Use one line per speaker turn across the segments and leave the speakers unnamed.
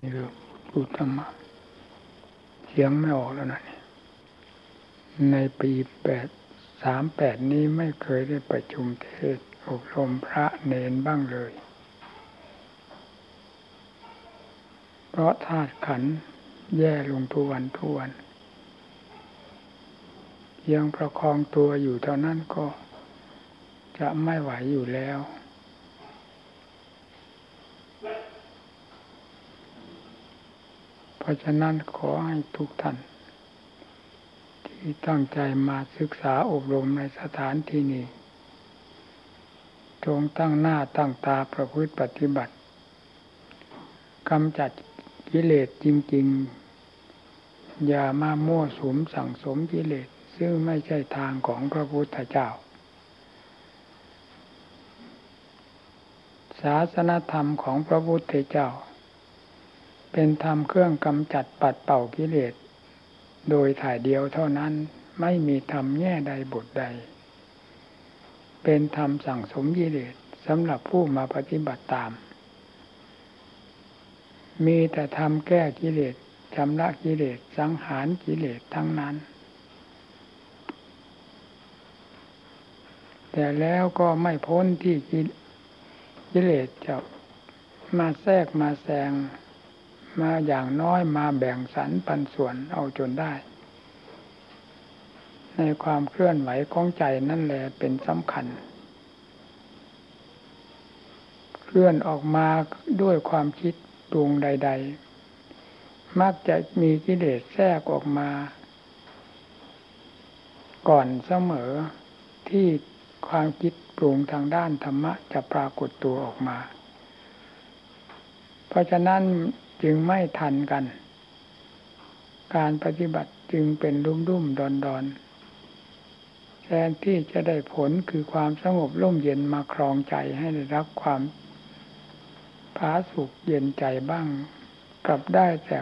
นี่คือพูดธรรมะเสียงไม่ออกแล้วนะในปีแปดสามแปดนี้ไม่เคยได้ประชุมเทศอบรมพระเนนบ้างเลย เพราะธาตุขันแย่ลงทุกวันทุกวันยังประคองตัวอยู่เท่านั้นก็จะไม่ไหวอยู่แล้ว เพราะฉะนั้นขอให้ทุกท่าน ที่ตั้งใจมาศึกษาอบรมในสถานที่นี้ จงตั้งหน้าตั้งตาประพฤติปฏิบัติกำจัดกิเลสจริง ๆ อย่ามามั่วสุมสั่งสมกิเลสซึ่งไม่ใช่ทางของพระพุทธเจ้า ศาสนธรรมของพระพุทธเจ้า เป็นธรรมเครื่องกำจัดปัดเป่ากิเลส โดยถ่ายเดียวเท่านั้นไม่มีธรรมแง่ใดบทใด เป็นธรรมสั่งสมกิเลสสำหรับผู้มาปฏิบัติตาม มีแต่ธรรมแก้กิเลสชำระกิเลสสังหารกิเลสทั้งนั้น แต่แล้วก็ไม่พ้นที่กิเลสจะมาแทรกมาแซง มาอย่างน้อยมาแบ่งสรรปันส่วนเอาจนได้ ในความเคลื่อนไหวของใจนั่นแหละเป็นสำคัญ เคลื่อนออกมาด้วยความคิดดวงใด ๆ มักจะมีกิเลสแทรกออกมา ก่อนเสมอที่ความคิดปรุงทางด้านธรรมะจะปรากฏตัวออกมา เพราะฉะนั้น จึงไม่ทันกัน การปฏิบัติจึงเป็นรุ่มรุ่มดอนดอนแทนที่จะได้ผลคือความสงบร่มเย็นมาครองใจให้ได้รับความผาสุกเย็นใจบ้าง กลับได้แต่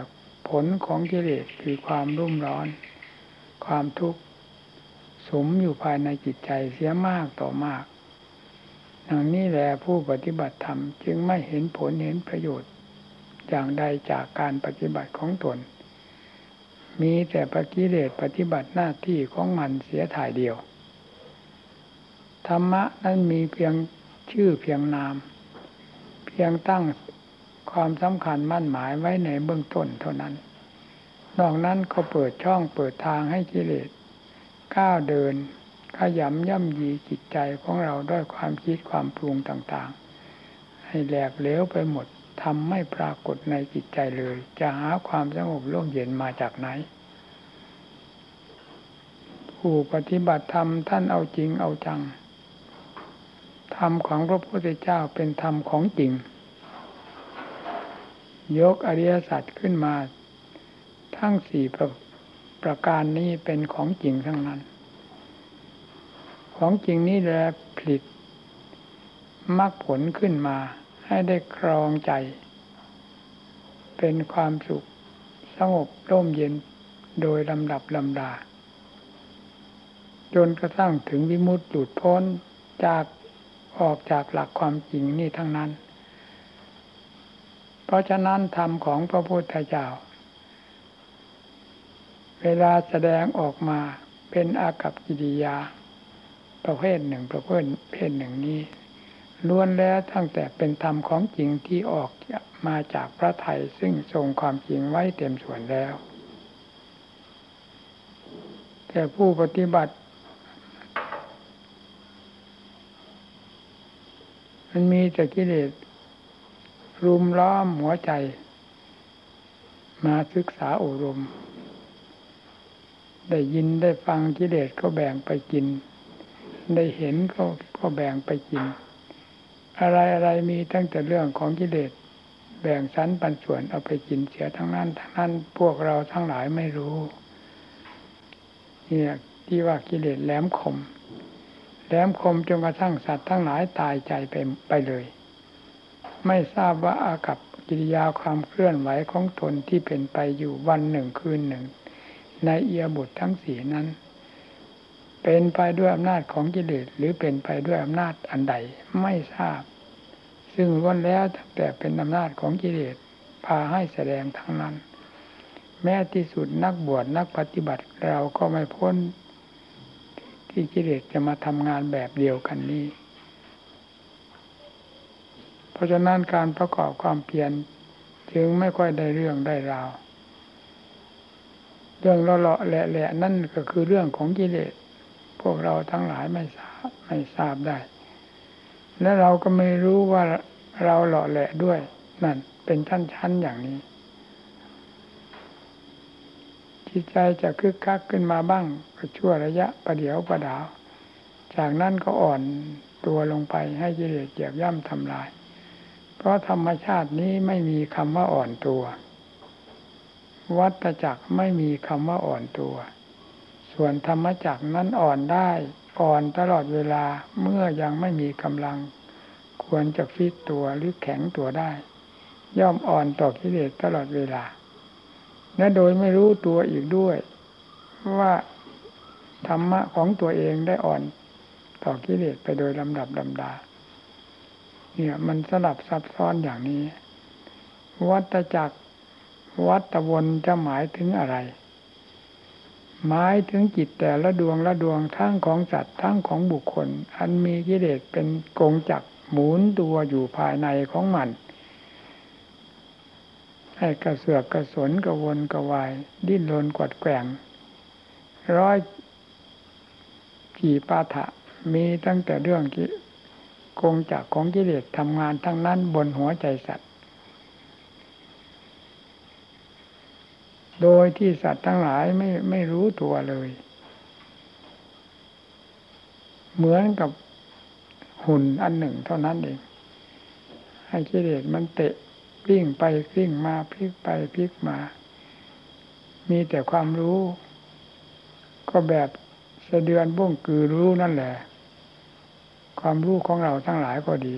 ผลของกิเลสคือความรุ่มร้อน ความทุกข์สมอยู่ภายในจิตใจเสียมากต่อมากดังนี้แหละผู้ปฏิบัติธรรมจึงไม่เห็นผลเห็นประโยชน์ อย่างใดจากการปฏิบัติของตน มีแต่ปกิเลสปฏิบัติหน้าที่ของมันเสียถ่ายเดียว ธรรมะนั้นมีเพียงชื่อเพียงนาม เพียงตั้งความสำคัญมั่นหมายไว้ในเบื้องต้นเท่านั้น นอกนั้นก็เปิดช่องเปิดทางให้กิเลสก้าวเดินขยำย่ำยีจิตใจของเราด้วยความคิดความปรุงต่างๆ ให้แหลกเหลวไปหมด ทำไม่ปรากฏในจิตใจเลย จะหาความสงบร่มเย็นมาจากไหน ผู้ปฏิบัติธรรมท่านเอาจริงเอาจัง ธรรมของพระพุทธเจ้าเป็นธรรมของจริง ยกอริยสัจขึ้นมา ทั้งสี่ประประการนี้เป็นของจริงทั้งนั้น ของจริงนี้แหละผลิตมรรคผลขึ้นมา ให้ได้ครองใจ เป็นความสุขสงบร่มเย็นโดยลำดับลำดา จนกระทั่งถึงวิมุตติหลุดพ้นจากออกจากหลักความจริงนี่ทั้งนั้น เพราะฉะนั้นธรรมของพระพุทธเจ้า เวลาแสดงออกมาเป็นอากับกิริยา ประเภทหนึ่งประเภทหนึ่งนี้ ล้วนแล้วตั้งแต่เป็นธรรมของจริงที่ออกมาจากพระไทยซึ่งทรงความจริงไว้เต็มส่วนแล้ว แต่ผู้ปฏิบัติ มันมีแต่กิเลสรุมล้อมหัวใจ มาศึกษาอบรม ได้ยินได้ฟังกิเลสก็แบ่งไปกิน ได้เห็นก็ก็แบ่งไปกิน อะไรอะไรมีตั้งแต่เรื่องของกิเลสแบ่งชั้นปันส่วนเอาไปกินเสียทั้งนั้นทั้งนั้นพวกเราทั้งหลายไม่รู้เนี่ยที่ว่ากิเลสแหลมคมแหลมคมจนกระทั่งสัตว์ทั้งหลายตายใจไปไปเลย ไม่ทราบว่าอากับกิริยาความเคลื่อนไหวของตนที่เป็นไปอยู่วันหนึ่งคืนหนึ่ง ในเอียบุตรทั้งสี่นั้น เป็นไปด้วยอำนาจของกิเลสหรือเป็นไปด้วยอำนาจอันใดไม่ทราบ ซึ่งล้วนแล้วแต่เป็นอำนาจของกิเลสพาให้แสดงทั้งนั้น แม้ที่สุดนักบวชนักปฏิบัติเราก็ไม่พ้น ที่กิเลสจะมาทำงานแบบเดียวกันนี้ เพราะฉะนั้นการประกอบความเพียรจึงไม่ค่อยได้เรื่องได้ราว เรื่องเลาะๆแหละๆนั่นก็คือเรื่องของกิเลส พวกเราทั้งหลายไม่ทราบไม่ทราบได้ และเราก็ไม่รู้ว่าเราเลาะแหละด้วย นั่นเป็นชั้นๆอย่างนี้จิตใจจะคึกคักขึ้นมาบ้างก็ชั่วระยะประเดี๋ยวประดาว จากนั้นก็อ่อนตัวลงไปให้กิเลสเหยียบย่ำทำลาย เพราะธรรมชาตินี้ไม่มีคำว่าอ่อนตัว วัตจักรไม่มีคำว่าอ่อนตัว ส่วนธรรมจักรนั้นอ่อนได้ อ่อนตลอดเวลาเมื่อยังไม่มีกำลัง ควรจะฟิตตัวหรือแข็งตัวได้ ย่อมอ่อนต่อกิเลสตลอดเวลา และโดยไม่รู้ตัวอีกด้วย ว่าธรรมะของตัวเองได้อ่อนต่อกิเลสไปโดยลำดับลำดา เนี่ยมันสลับซับซ้อนอย่างนี้ วัตจักรวัตวนจะหมายถึงอะไร หมายถึงจิตแต่ละดวงละดวงทั้งของสัตว์ทั้งของบุคคล อันมีกิเลสเป็นกงจักหมุนตัวอยู่ภายในของมัน ให้กระเสือกกระสนกระวนกระวาย ดิ้นรนกวดแกว่งร้อยกี่ปาถะมีตั้งแต่เรื่องกิกงจากของกิเลสทำงานทั้งนั้นบนหัวใจสัตว์ โดยที่สัตว์ทั้งหลายไม่ไม่รู้ตัวเลย เหมือนกับหุ่นอันหนึ่งเท่านั้นเอง ให้กิเลสมันเตะวิ่งไปวิ่งมาพลิกไปพลิกมา มีแต่ความรู้ ก็แบบสะเดือนบ้งคือรู้นั่นแหละ ความรู้ของเราทั้งหลายก็ดี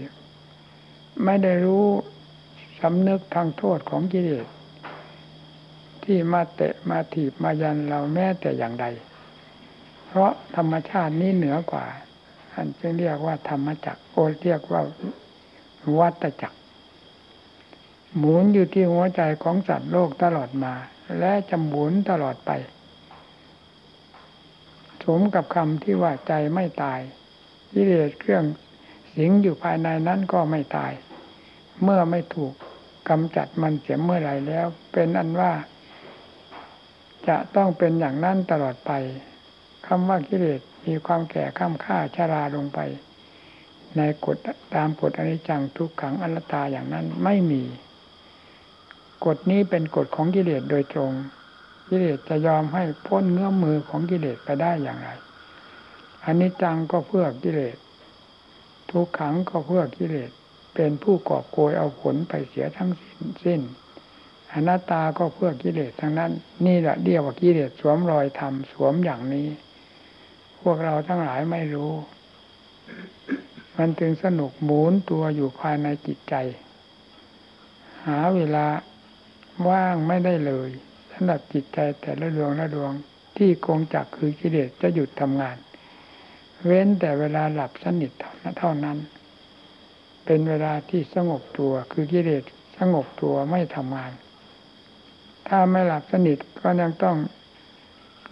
ไม่ได้รู้สำนึกทางโทษของกิเลส ที่มาเตะมาถีบมายันเราแม้แต่อย่างใด เพราะธรรมชาตินี้เหนือกว่าอันจึงเรียกว่าธรรมจักรโอเรียกว่าวัตจักร หมุนอยู่ที่หัวใจของสัตว์โลกตลอดมา และจะหมุนตลอดไป สมกับคำที่ว่าใจไม่ตายกิเลสเครื่องสิงอยู่ภายในนั้นก็ไม่ตาย เมื่อไม่ถูกกำจัดมันเสียเมื่อไรแล้ว เป็นอันว่า จะต้องเป็นอย่างนั้นตลอดไปคำว่ากิเลสมีความแก่ข้ามค่าชาราลงไป ในกฎตามกฎอนิจจังทุกขังอนัตตาอย่างนั้นไม่มี กฎนี้เป็นกฎของกิเลสโดยตรง กิเลสจะยอมให้พ้นเงื้อมมือของกิเลสไปได้อย่างไรอันนี้จังก็เพื่อกิเลสทุกขังก็เพื่อกิเลสเป็นผู้กอบโกยเอาผลไปเสียทั้งสิ้น อนัตตาก็เพื่อกิเลสทั้งนั้น นี่แหละเรียกว่ากิเลสสวมรอยธรรมสวมอย่างนี้ พวกเราทั้งหลายไม่รู้ มันจึงสนุกหมุนตัวอยู่ภายในจิตใจ หาเวลาว่างไม่ได้เลยสำหรับจิตใจแต่ละดวงละดวงที่คงจักคือกิเลสจะหยุดทำงาน เว้นแต่เวลาหลับสนิทเท่านั้น เป็นเวลาที่สงบตัวคือกิเลสสงบตัวไม่ทำงาน ถ้าไม่หลับสนิทก็ยังต้อง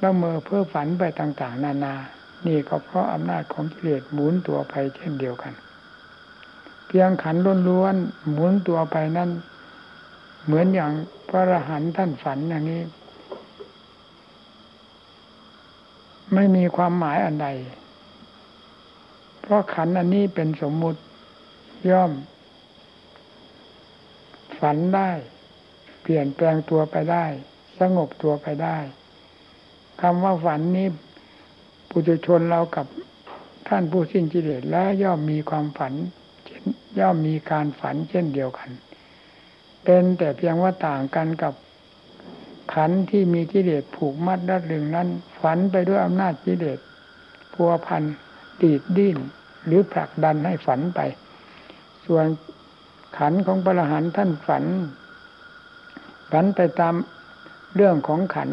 ละเมอเพื่อฝันไปต่าง ๆ นานา นี่ก็เพราะอำนาจของกิเลสหมุนตัวไปเช่นเดียวกัน เพียงขันล้วนๆหมุนตัวไปนั่นเหมือนอย่างพระอรหันต์ท่านฝันอย่างนี้ ไม่มีความหมายอันใด เพราะขันอันนี้เป็นสมมุติย่อม ฝันได้ เปลี่ยนแปลงตัวไปได้ สงบตัวไปได้คำว่าฝันนี้ปุถุชนเรากับท่านผู้สิ้นกิเลสแล้วย่อมมีความฝันย่อมมีการฝันเช่นเดียวกัน เป็นแต่เพียงว่าต่างกันกับขันที่มีกิเลสผูกมัดรัดรึงนั้น ฝันไปด้วยอำนาจกิเลสพัวพันตีดดิ้นหรือผลักดันให้ฝันไป ส่วนขันของพระหันท่านฝัน ฝันไปตามเรื่องของขัน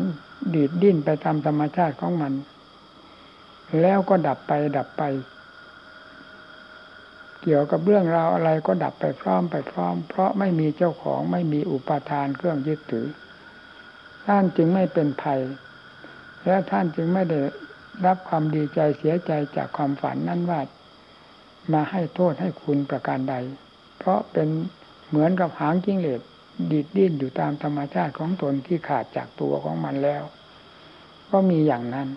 ดีดดิ้นไปตามธรรมชาติของมัน แล้วก็ดับไปดับไป เกี่ยวกับเรื่องราวอะไรก็ดับไปพร้อมไปพร้อม เพราะไม่มีเจ้าของไม่มีอุปทานเครื่องยึดถือ ท่านจึงไม่เป็นภัย และท่านจึงไม่ได้รับความดีใจเสียใจจากความฝันนั้นว่ามาให้โทษให้คุณประการใด เพราะเป็นเหมือนกับหางจิ้งเหลน ดีดดิ้นอยู่ตามธรรมชาติของตนที่ขาดจากตัวของมันแล้ว ก็มีอย่างนั้น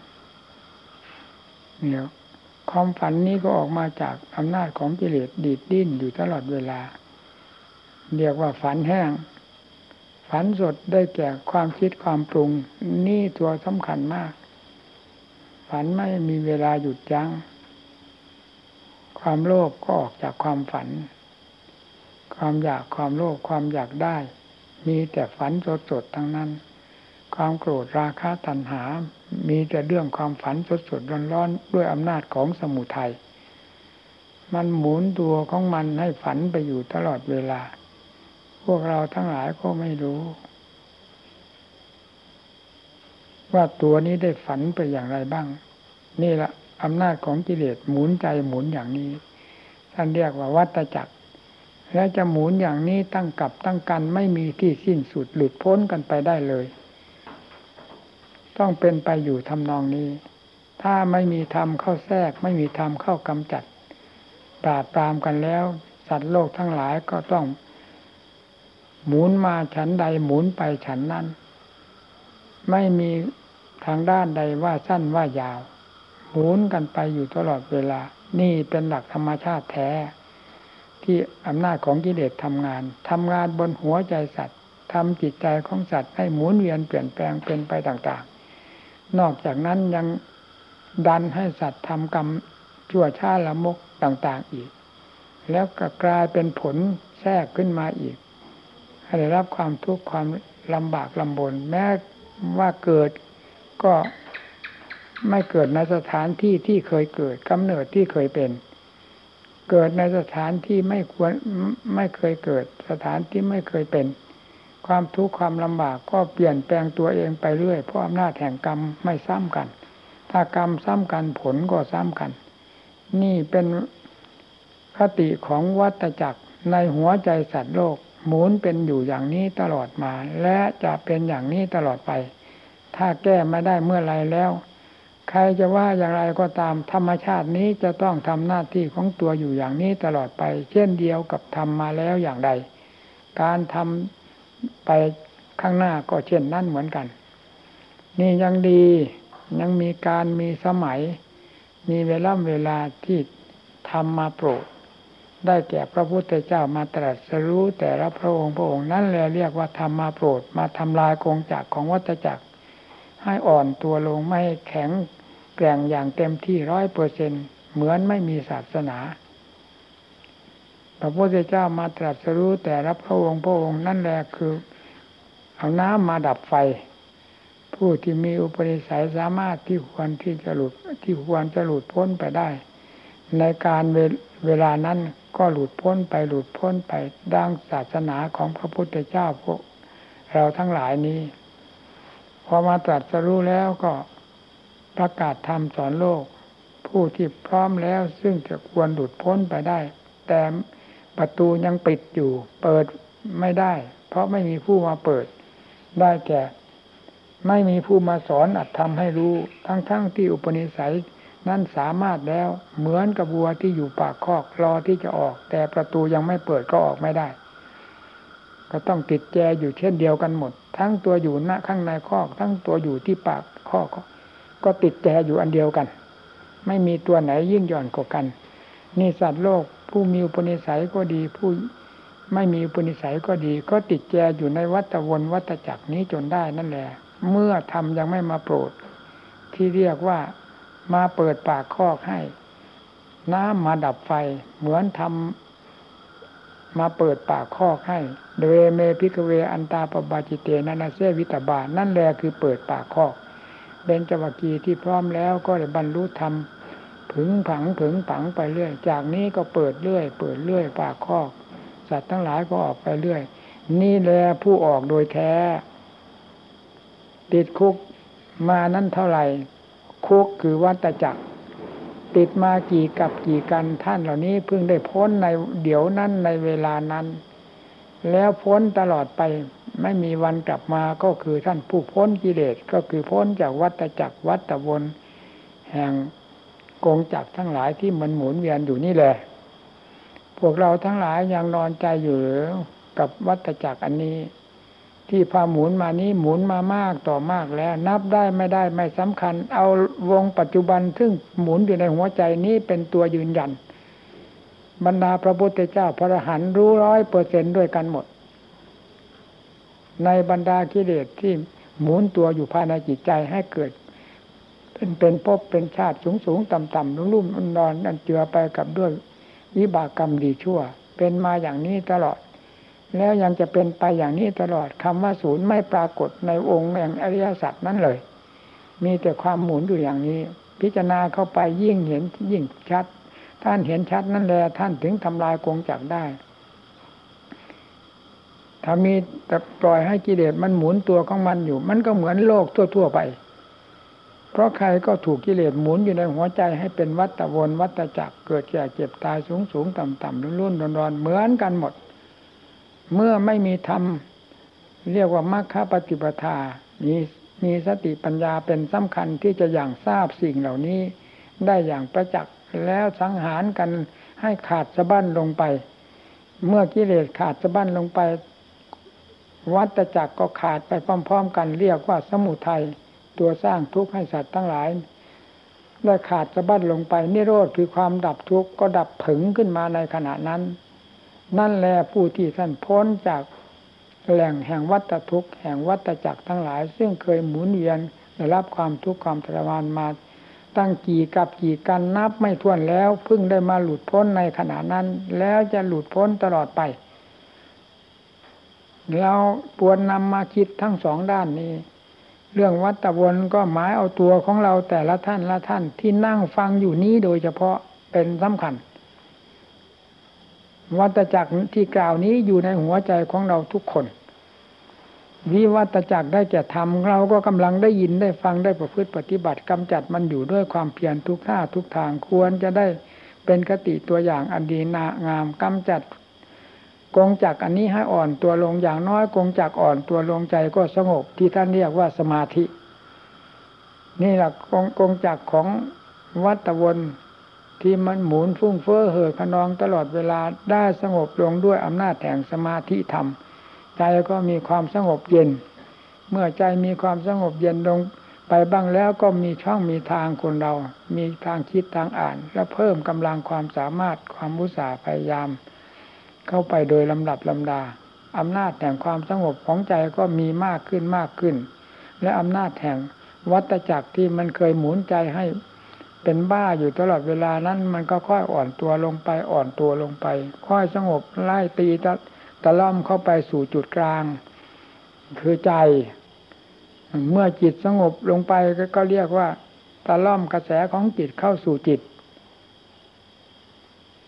เนี่ยความฝันนี้ก็ออกมาจากอำนาจของกิเลสดีดดิ้นอยู่ตลอดเวลา เรียกว่าฝันแห้ง ฝันสดได้แก่ความคิดความปรุง นี่ตัวสำคัญมาก ฝันไม่มีเวลาหยุดยัง้งความโลภก็ออกจากความฝัน ความอยากความโลภความอยากได้ มีแต่ฝันสดๆทั้งนั้น ความโกรธราคะตัณหา มีแต่เรื่องความฝันสดสดร้อนร้อนด้วยอำนาจของสมุทัยมันหมุนตัวของมันให้ฝันไปอยู่ตลอดเวลา พวกเราทั้งหลายก็ไม่รู้ ว่าตัวนี้ได้ฝันไปอย่างไรบ้าง นี่แหละอำนาจของกิเลสหมุนใจหมุนอย่างนี้ ท่านเรียกว่าวัตจักร และจะหมุนอย่างนี้ตั้งกับตั้งกันไม่มีที่สิ้นสุดหลุดพ้นกันไปได้เลย ต้องเป็นไปอยู่ทำนองนี้ ถ้าไม่มีธรรมเข้าแทรก ไม่มีธรรมเข้ากำจัด ปราบปรามกันแล้ว สัตว์โลกทั้งหลายก็ต้อง หมุนมาฉันใดหมุนไปฉันนั้น ไม่มีทางด้านใดว่าสั้นว่ายาว หมุนกันไปอยู่ตลอดเวลา นี่เป็นหลักธรรมชาติแท้ ที่อำนาจของกิเลสทำงานทำงานบนหัวใจสัตว์ทำจิตใจของสัตว์ให้หมุนเวียนเปลี่ยนแปลงเป็นไปต่างๆ นอกจากนั้นยังดันให้สัตว์ทำกรรมชั่วช้าละมกต่างๆอีก แล้วก็กลายเป็นผลแทรกขึ้นมาอีก ให้ได้รับความทุกข์ความลำบากลำบน แม้ว่าเกิดก็ไม่เกิดในสถานที่ที่เคยเกิดกำเนิดที่เคยเป็น เกิดในสถานที่ไม่ควรไม่เคยเกิด สถานที่ไม่เคยเป็น ความทุกข์ความลำบากก็เปลี่ยนแปลงตัวเองไปเรื่อยเพราะอำนาจแห่งกรรมไม่ซ้ำกัน ถ้ากรรมซ้ำกันผลก็ซ้ำกัน นี่เป็นคติของวัตจักรในหัวใจสัตว์โลก หมุนเป็นอยู่อย่างนี้ตลอดมา และจะเป็นอย่างนี้ตลอดไป ถ้าแก้ไม่ได้เมื่อไรแล้ว ใครจะว่าอย่างไรก็ตามธรรมชาตินี้จะต้องทำหน้าที่ของตัวอยู่อย่างนี้ตลอดไป เช่นเดียวกับทำมาแล้วอย่างใด การทำไปข้างหน้าก็เช่นนั่นเหมือนกัน นี่ยังดียังมีการมีสมัย มีเวลาเวลาที่ทำมาโปรด ได้แก่พระพุทธเจ้ามาตรัสรู้แต่ละพระองค์พระองค์นั่นแหละเรียกว่าทำมาโปรด มาทำลายกงจักรของวัฏจักร ให้อ่อนตัวลงไม่แข็ง แกร่งอย่างเต็มที่ร้อยเปอร์เซ็นเหมือนไม่มีศาสนา พระพุทธเจ้ามาตรัสรู้แต่รับพระองค์พระองค์นั่นแหละคือ เอาน้ำมาดับไฟ ผู้ที่มีอุปนิสัยสามารถที่ควรที่จะหลุดที่ควรจะหลุดพ้นไปได้ ในการเวเวลานั้นก็หลุดพ้นไปหลุดพ้นไปดังศาสนาของพระพุทธเจ้าพวกเราทั้งหลายนี้ พอมาตรัสรู้แล้วก็ ประกาศธรรมสอนโลก ผู้ที่พร้อมแล้วซึ่งจะควรหลุดพ้นไปได้ แต่ประตูยังปิดอยู่ เปิดไม่ได้ เพราะไม่มีผู้มาเปิด ได้แก่ไม่มีผู้มาสอนอัดทำให้รู้ ทั้งๆทที่อุปนิสัยนั้นสามารถแล้วเหมือนกับวัวที่อยู่ปากคอกรอที่จะออก แต่ประตูยังไม่เปิดก็ออกไม่ได้ ก็ต้องติดแจอยู่เช่นเดียวกันหมด ทั้งตัวอยู่หน้าข้างในคอก ทั้งตัวอยู่ที่ปากคอก ก็ติดแจอยู่อันเดียวกัน ไม่มีตัวไหนยิ่งหย่อนกว่ากัน นี่สัตว์โลกผู้มีอุปนิสัยก็ดีผู้ไม่มีอุปนิสัยก็ดี ก็ติดแจอยู่ในวัฏวนวัฏจักรนี้จนได้นั่นแหละ เมื่อธรรมยังไม่มาโปรด ที่เรียกว่ามาเปิดปากคอกให้ น้ำมาดับไฟเหมือนธรรมมาเปิดปากคอกให้เทฺวเม ภิกฺขเว อนฺตาปพฺพชิเตน นเสวิตพฺพานั่นแหละคือเปิดปากคอก เบญจวัคคีย์ที่พร้อมแล้วก็ได้บรรลุธรรมผึงผังผึงผังไปเรื่อย จากนี้ก็เปิดเรื่อย เปิดเรื่อยปากคอกสัตว์ทั้งหลายก็ออกไปเรื่อย นี่แหละผู้ออกโดยแท้ ติดคุกมานั้นเท่าไหร่ คุกคือวัตจักร ติดมากี่กับกี่กันท่านเหล่านี้เพิ่งได้พ้นในเดี๋ยวนั้นในเวลานั้น แล้วพ้นตลอดไปไม่มีวันกลับมาก็คือท่านผู้พ้นกิเลสก็คือพ้นจากวัฏจักรวัฏวน แห่งกงจักรทั้งหลายที่มันหมุนเวียนอยู่นี่แหละ พวกเราทั้งหลายยังนอนใจอยู่กับวัฏจักรอันนี้ ที่พาหมุนมานี้หมุนมามากต่อมากแล้ว นับได้ไม่ได้ไม่สำคัญ เอาวงปัจจุบันซึ่งหมุนอยู่ในหัวใจนี้เป็นตัวยืนยัน บรรดาพระพุทธเจ้าพระหันรู้ร้อยเปอร์เซนด้วยกันหมด ในบรรดากิเลสที่หมุนตัวอยู่ภายในจิตใจให้เกิด เป็นเป็นภพเป็นชาติสูงสูงต่ำต่ำรุ่มรุ่มนอนอันเจือไปกับด้วยวิบากกรรมดีชั่ว เป็นมาอย่างนี้ตลอด แล้วยังจะเป็นไปอย่างนี้ตลอดคำว่าศูนย์ไม่ปรากฏในองค์แห่งอริยสัจนั้นเลย มีแต่ความหมุนอยู่อย่างนี้ พิจารณาเข้าไปยิ่งเห็นยิ่งชัด ท่านเห็นชัดนั่นแหละท่านถึงทำลายกงจักรได้ ถ้ามีแต่ปล่อยให้กิเลสมันหมุนตัวของมันอยู่ มันก็เหมือนโลกทั่ว ๆไป เพราะใครก็ถูกกิเลสหมุนอยู่ในหัวใจให้เป็นวัฏวนวัฏจักรเกิดแก่เจ็บตายสูงสูงต่ำต่ำรุ่นรุ่นรอนรอนเหมือนกันหมด เมื่อไม่มีธรรมเรียกว่ามรรคปฏิปทามีมีสติปัญญาเป็นสำคัญที่จะอย่างทราบสิ่งเหล่านี้ได้อย่างประจักษ์ แล้วสังหารกันให้ขาดสะบั้นลงไป เมื่อกิเลสขาดสะบั้นลงไป วัฏจักรก็ขาดไปพร้อม ๆ กันเรียกว่าสมุทัยตัวสร้างทุกข์ให้สัตว์ทั้งหลายได้ขาดสะบั้นลงไปนิโรธคือความดับทุกข์ก็ดับผึงขึ้นมาในขณะนั้น นั่นแหละผู้ที่ท่านพ้นจากแหล่งแห่งวัฏทุกข์แห่งวัฏจักรทั้งหลาย ซึ่งเคยหมุนเวียนได้รับความทุกข์ความทรมานมา ตั้งกี่กับกี่กันนับไม่ถ้วนแล้วเพิ่งได้มาหลุดพ้นในขณะนั้น แล้วจะหลุดพ้นตลอดไป เราปวนนำมาคิดทั้งสองด้านนี้ เรื่องวัตวนก็หมายเอาตัวของเราแต่ละท่านละท่านที่นั่งฟังอยู่นี้โดยเฉพาะเป็นสำคัญ วัตจักรที่กล่าวนี้อยู่ในหัวใจของเราทุกคน วิวัตจักรได้จะทำเราก็กำลังได้ยินได้ฟังได้ประพฤติปฏิบัติกำจัดมันอยู่ด้วยความเพียรทุกท่าทุกทางควรจะได้เป็นคติตัวอย่างอันดีนางามกำจัดกงจักอันนี้ให้อ่อนตัวลงอย่างน้อยกงจักอ่อนตัวลงใจก็สงบที่ท่านเรียกว่าสมาธิ นี่แหละกงกงจักของวัตวนที่มันหมุนฟุ้งเฟ้อเห่อขนองตลอดเวลาได้สงบลงด้วยอำนาจแห่งสมาธิธรรม ใจก็มีความสงบเย็น เมื่อใจมีความสงบเย็นลงไปบ้างแล้วก็มีช่องมีทางคนเรา มีทางคิดทางอ่าน และเพิ่มกำลังความสามารถความมุสาพยายาม เข้าไปโดยลำดับลำดาอำนาจแห่งความสงบของใจก็มีมากขึ้นมากขึ้น และอำนาจแห่งวัตจักรที่มันเคยหมุนใจให้เป็นบ้าอยู่ตลอดเวลานั้นมันก็ค่อยอ่อนตัวลงไปอ่อนตัวลงไป ค่อยสงบไล่ตี ตะล่อมเข้าไปสู่จุดกลาง คือใจ เมื่อจิตสงบลงไปก็เรียกว่าตะล่อมกระแสของจิตเข้าสู่จิต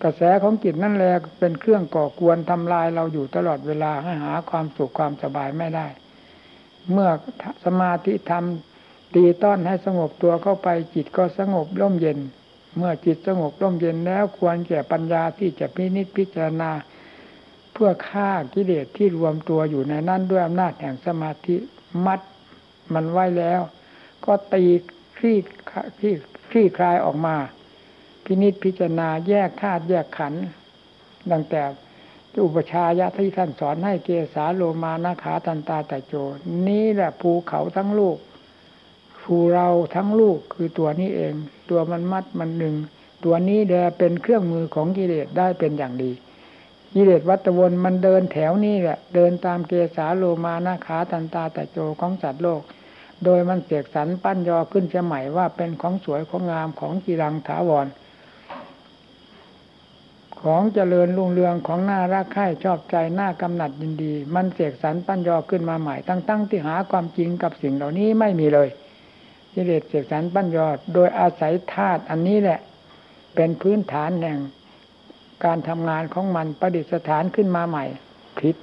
กระแสของจิตนั่นแหละเป็นเครื่องก่อกวนทำลายเราอยู่ตลอดเวลาให้หาความสุขความสบายไม่ได้ เมื่อสมาธิทำตีต้อนให้สงบตัวเข้าไปจิตก็สงบร่มเย็น เมื่อจิตสงบร่มเย็นแล้วควรแก่ปัญญาที่จะพินิจพิจารณา พื่อฆ่ากิเลสที่รวมตัวอยู่ในนั้นด้วยอำนาจแห่งสมาธิมัดมันไว้แล้ว ก็ตีคลี่คลี่คลี่คลายออกมา พินิจพิจารณาแยกธาตุแยกขันธ์ดังแต่อุปชายะที่ท่านสอนให้เกสาโลมานาขาตันตาแต่โจ นี่แหละภูเขาทั้งลูกภูเราทั้งลูกคือตัวนี้เอง ตัวมันมัดมันหนึ่ง ตัวนี้เดเป็นเครื่องมือของกิเลสได้เป็นอย่างดี กิเลสวัตวนมันเดินแถวนี้แหละ เดินตามเกสาโลมานาขาตันตาแต่โจของสัตว์โลก โดยมันเสียกสรรปั้นยอขึ้นเสียใหม่ว่าเป็นของสวยของงามของกีรังถาวร ของเจริญรุ่งเรืองของน่ารักใคร่ชอบใจน่ากำหนัดยินดี มันเสียกสรรปั้นยอขึ้นมาใหม่ตั้งๆที่หาความจริงกับสิ่งเหล่านี้ไม่มีเลยกิเลสเสียกสรรปั้นยอโดยอาศัยธาตุอันนี้แหละ เป็นพื้นฐานแห่ง การทำงานของมันประดิษฐานขึ้นมาใหม่ผิด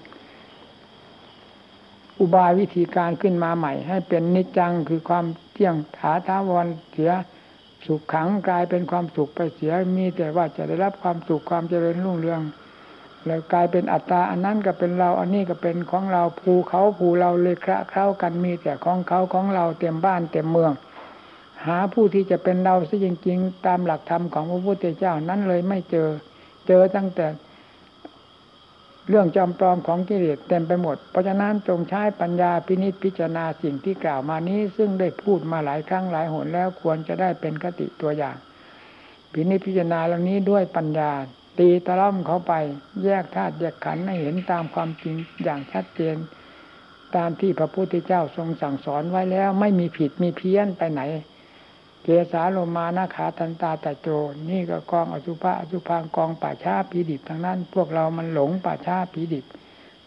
อุบายวิธีการขึ้นมาใหม่ ให้เป็นนิจจังคือความเที่ยงถาท้าวรเสียสุขขังกลายเป็นความสุขไปเสียมีแต่ว่าจะได้รับความสุขความเจริญรุ่งเรือง แล้วกลายเป็นอัตตาอันนั้นก็เป็นเราอันนี้ก็เป็นของเราภูเขาภูเราเลยคระเคล้ากันมีแต่ของเขาของเราเต็มบ้านเต็มเมือง หาผู้ที่จะเป็นเราซะจริง ๆ ตามหลักธรรมของพระพุทธเจ้านั้นเลยไม่เจอ เจอตั้งแต่ เรื่องจอมปลอมของกิเลสเต็มไปหมด เพราะฉะนั้นจงใช้ปัญญาพินิจพิจารณาสิ่งที่กล่าวมานี้ ซึ่งได้พูดมาหลายครั้งหลายหนแล้วควรจะได้เป็นคติตัวอย่าง พินิจพิจารณาเหล่านี้ด้วยปัญญา ตีตะล่อมเขาไป แยกธาตุแยกขันธ์ให้เห็นตามความจริงอย่างชัดเจน ตามที่พระพุทธเจ้าทรงสั่งสอนไว้แล้ว ไม่มีผิดมีเพี้ยนไปไหน เกสาโลมานาขาตันตาตะโจนี่ก็กองอสุภะอสุพังกองป่าช้าผีดิบทั้งนั้น พวกเรามันหลงป่าช้าผีดิบ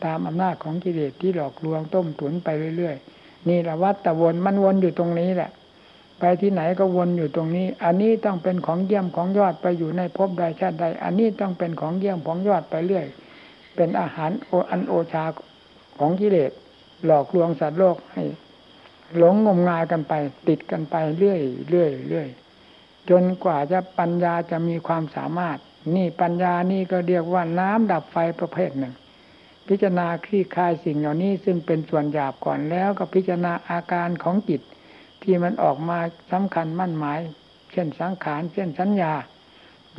ตามอำนาจของกิเลสที่หลอกลวงต้มตุนไปเรื่อยๆ นี่แหละวัดตะวนมันวนอยู่ตรงนี้แหละ ไปที่ไหนก็วนอยู่ตรงนี้ อันนี้ต้องเป็นของเยี่ยมของยอดไปอยู่ในภพใดชาติใด อันนี้ต้องเป็นของเยี่ยมของยอดไปเรื่อย เป็นอาหารโออันโอชาของกิเลสหลอกลวงสัตว์โลกให้ หลงงมงายกันไป ติดกันไปเรื่อยเรื่อยเรื่อยจนกว่าจะปัญญาจะมีความสามารถ นี่ปัญญานี่ก็เรียกว่าน้ำดับไฟประเภทหนึ่ง พิจารณาคลี่คลายสิ่งเหล่านี้ซึ่งเป็นส่วนหยาบก่อนแล้วก็พิจารณาอาการของจิต ที่มันออกมาสำคัญมั่นหมาย เช่นสังขารเช่นสัญญา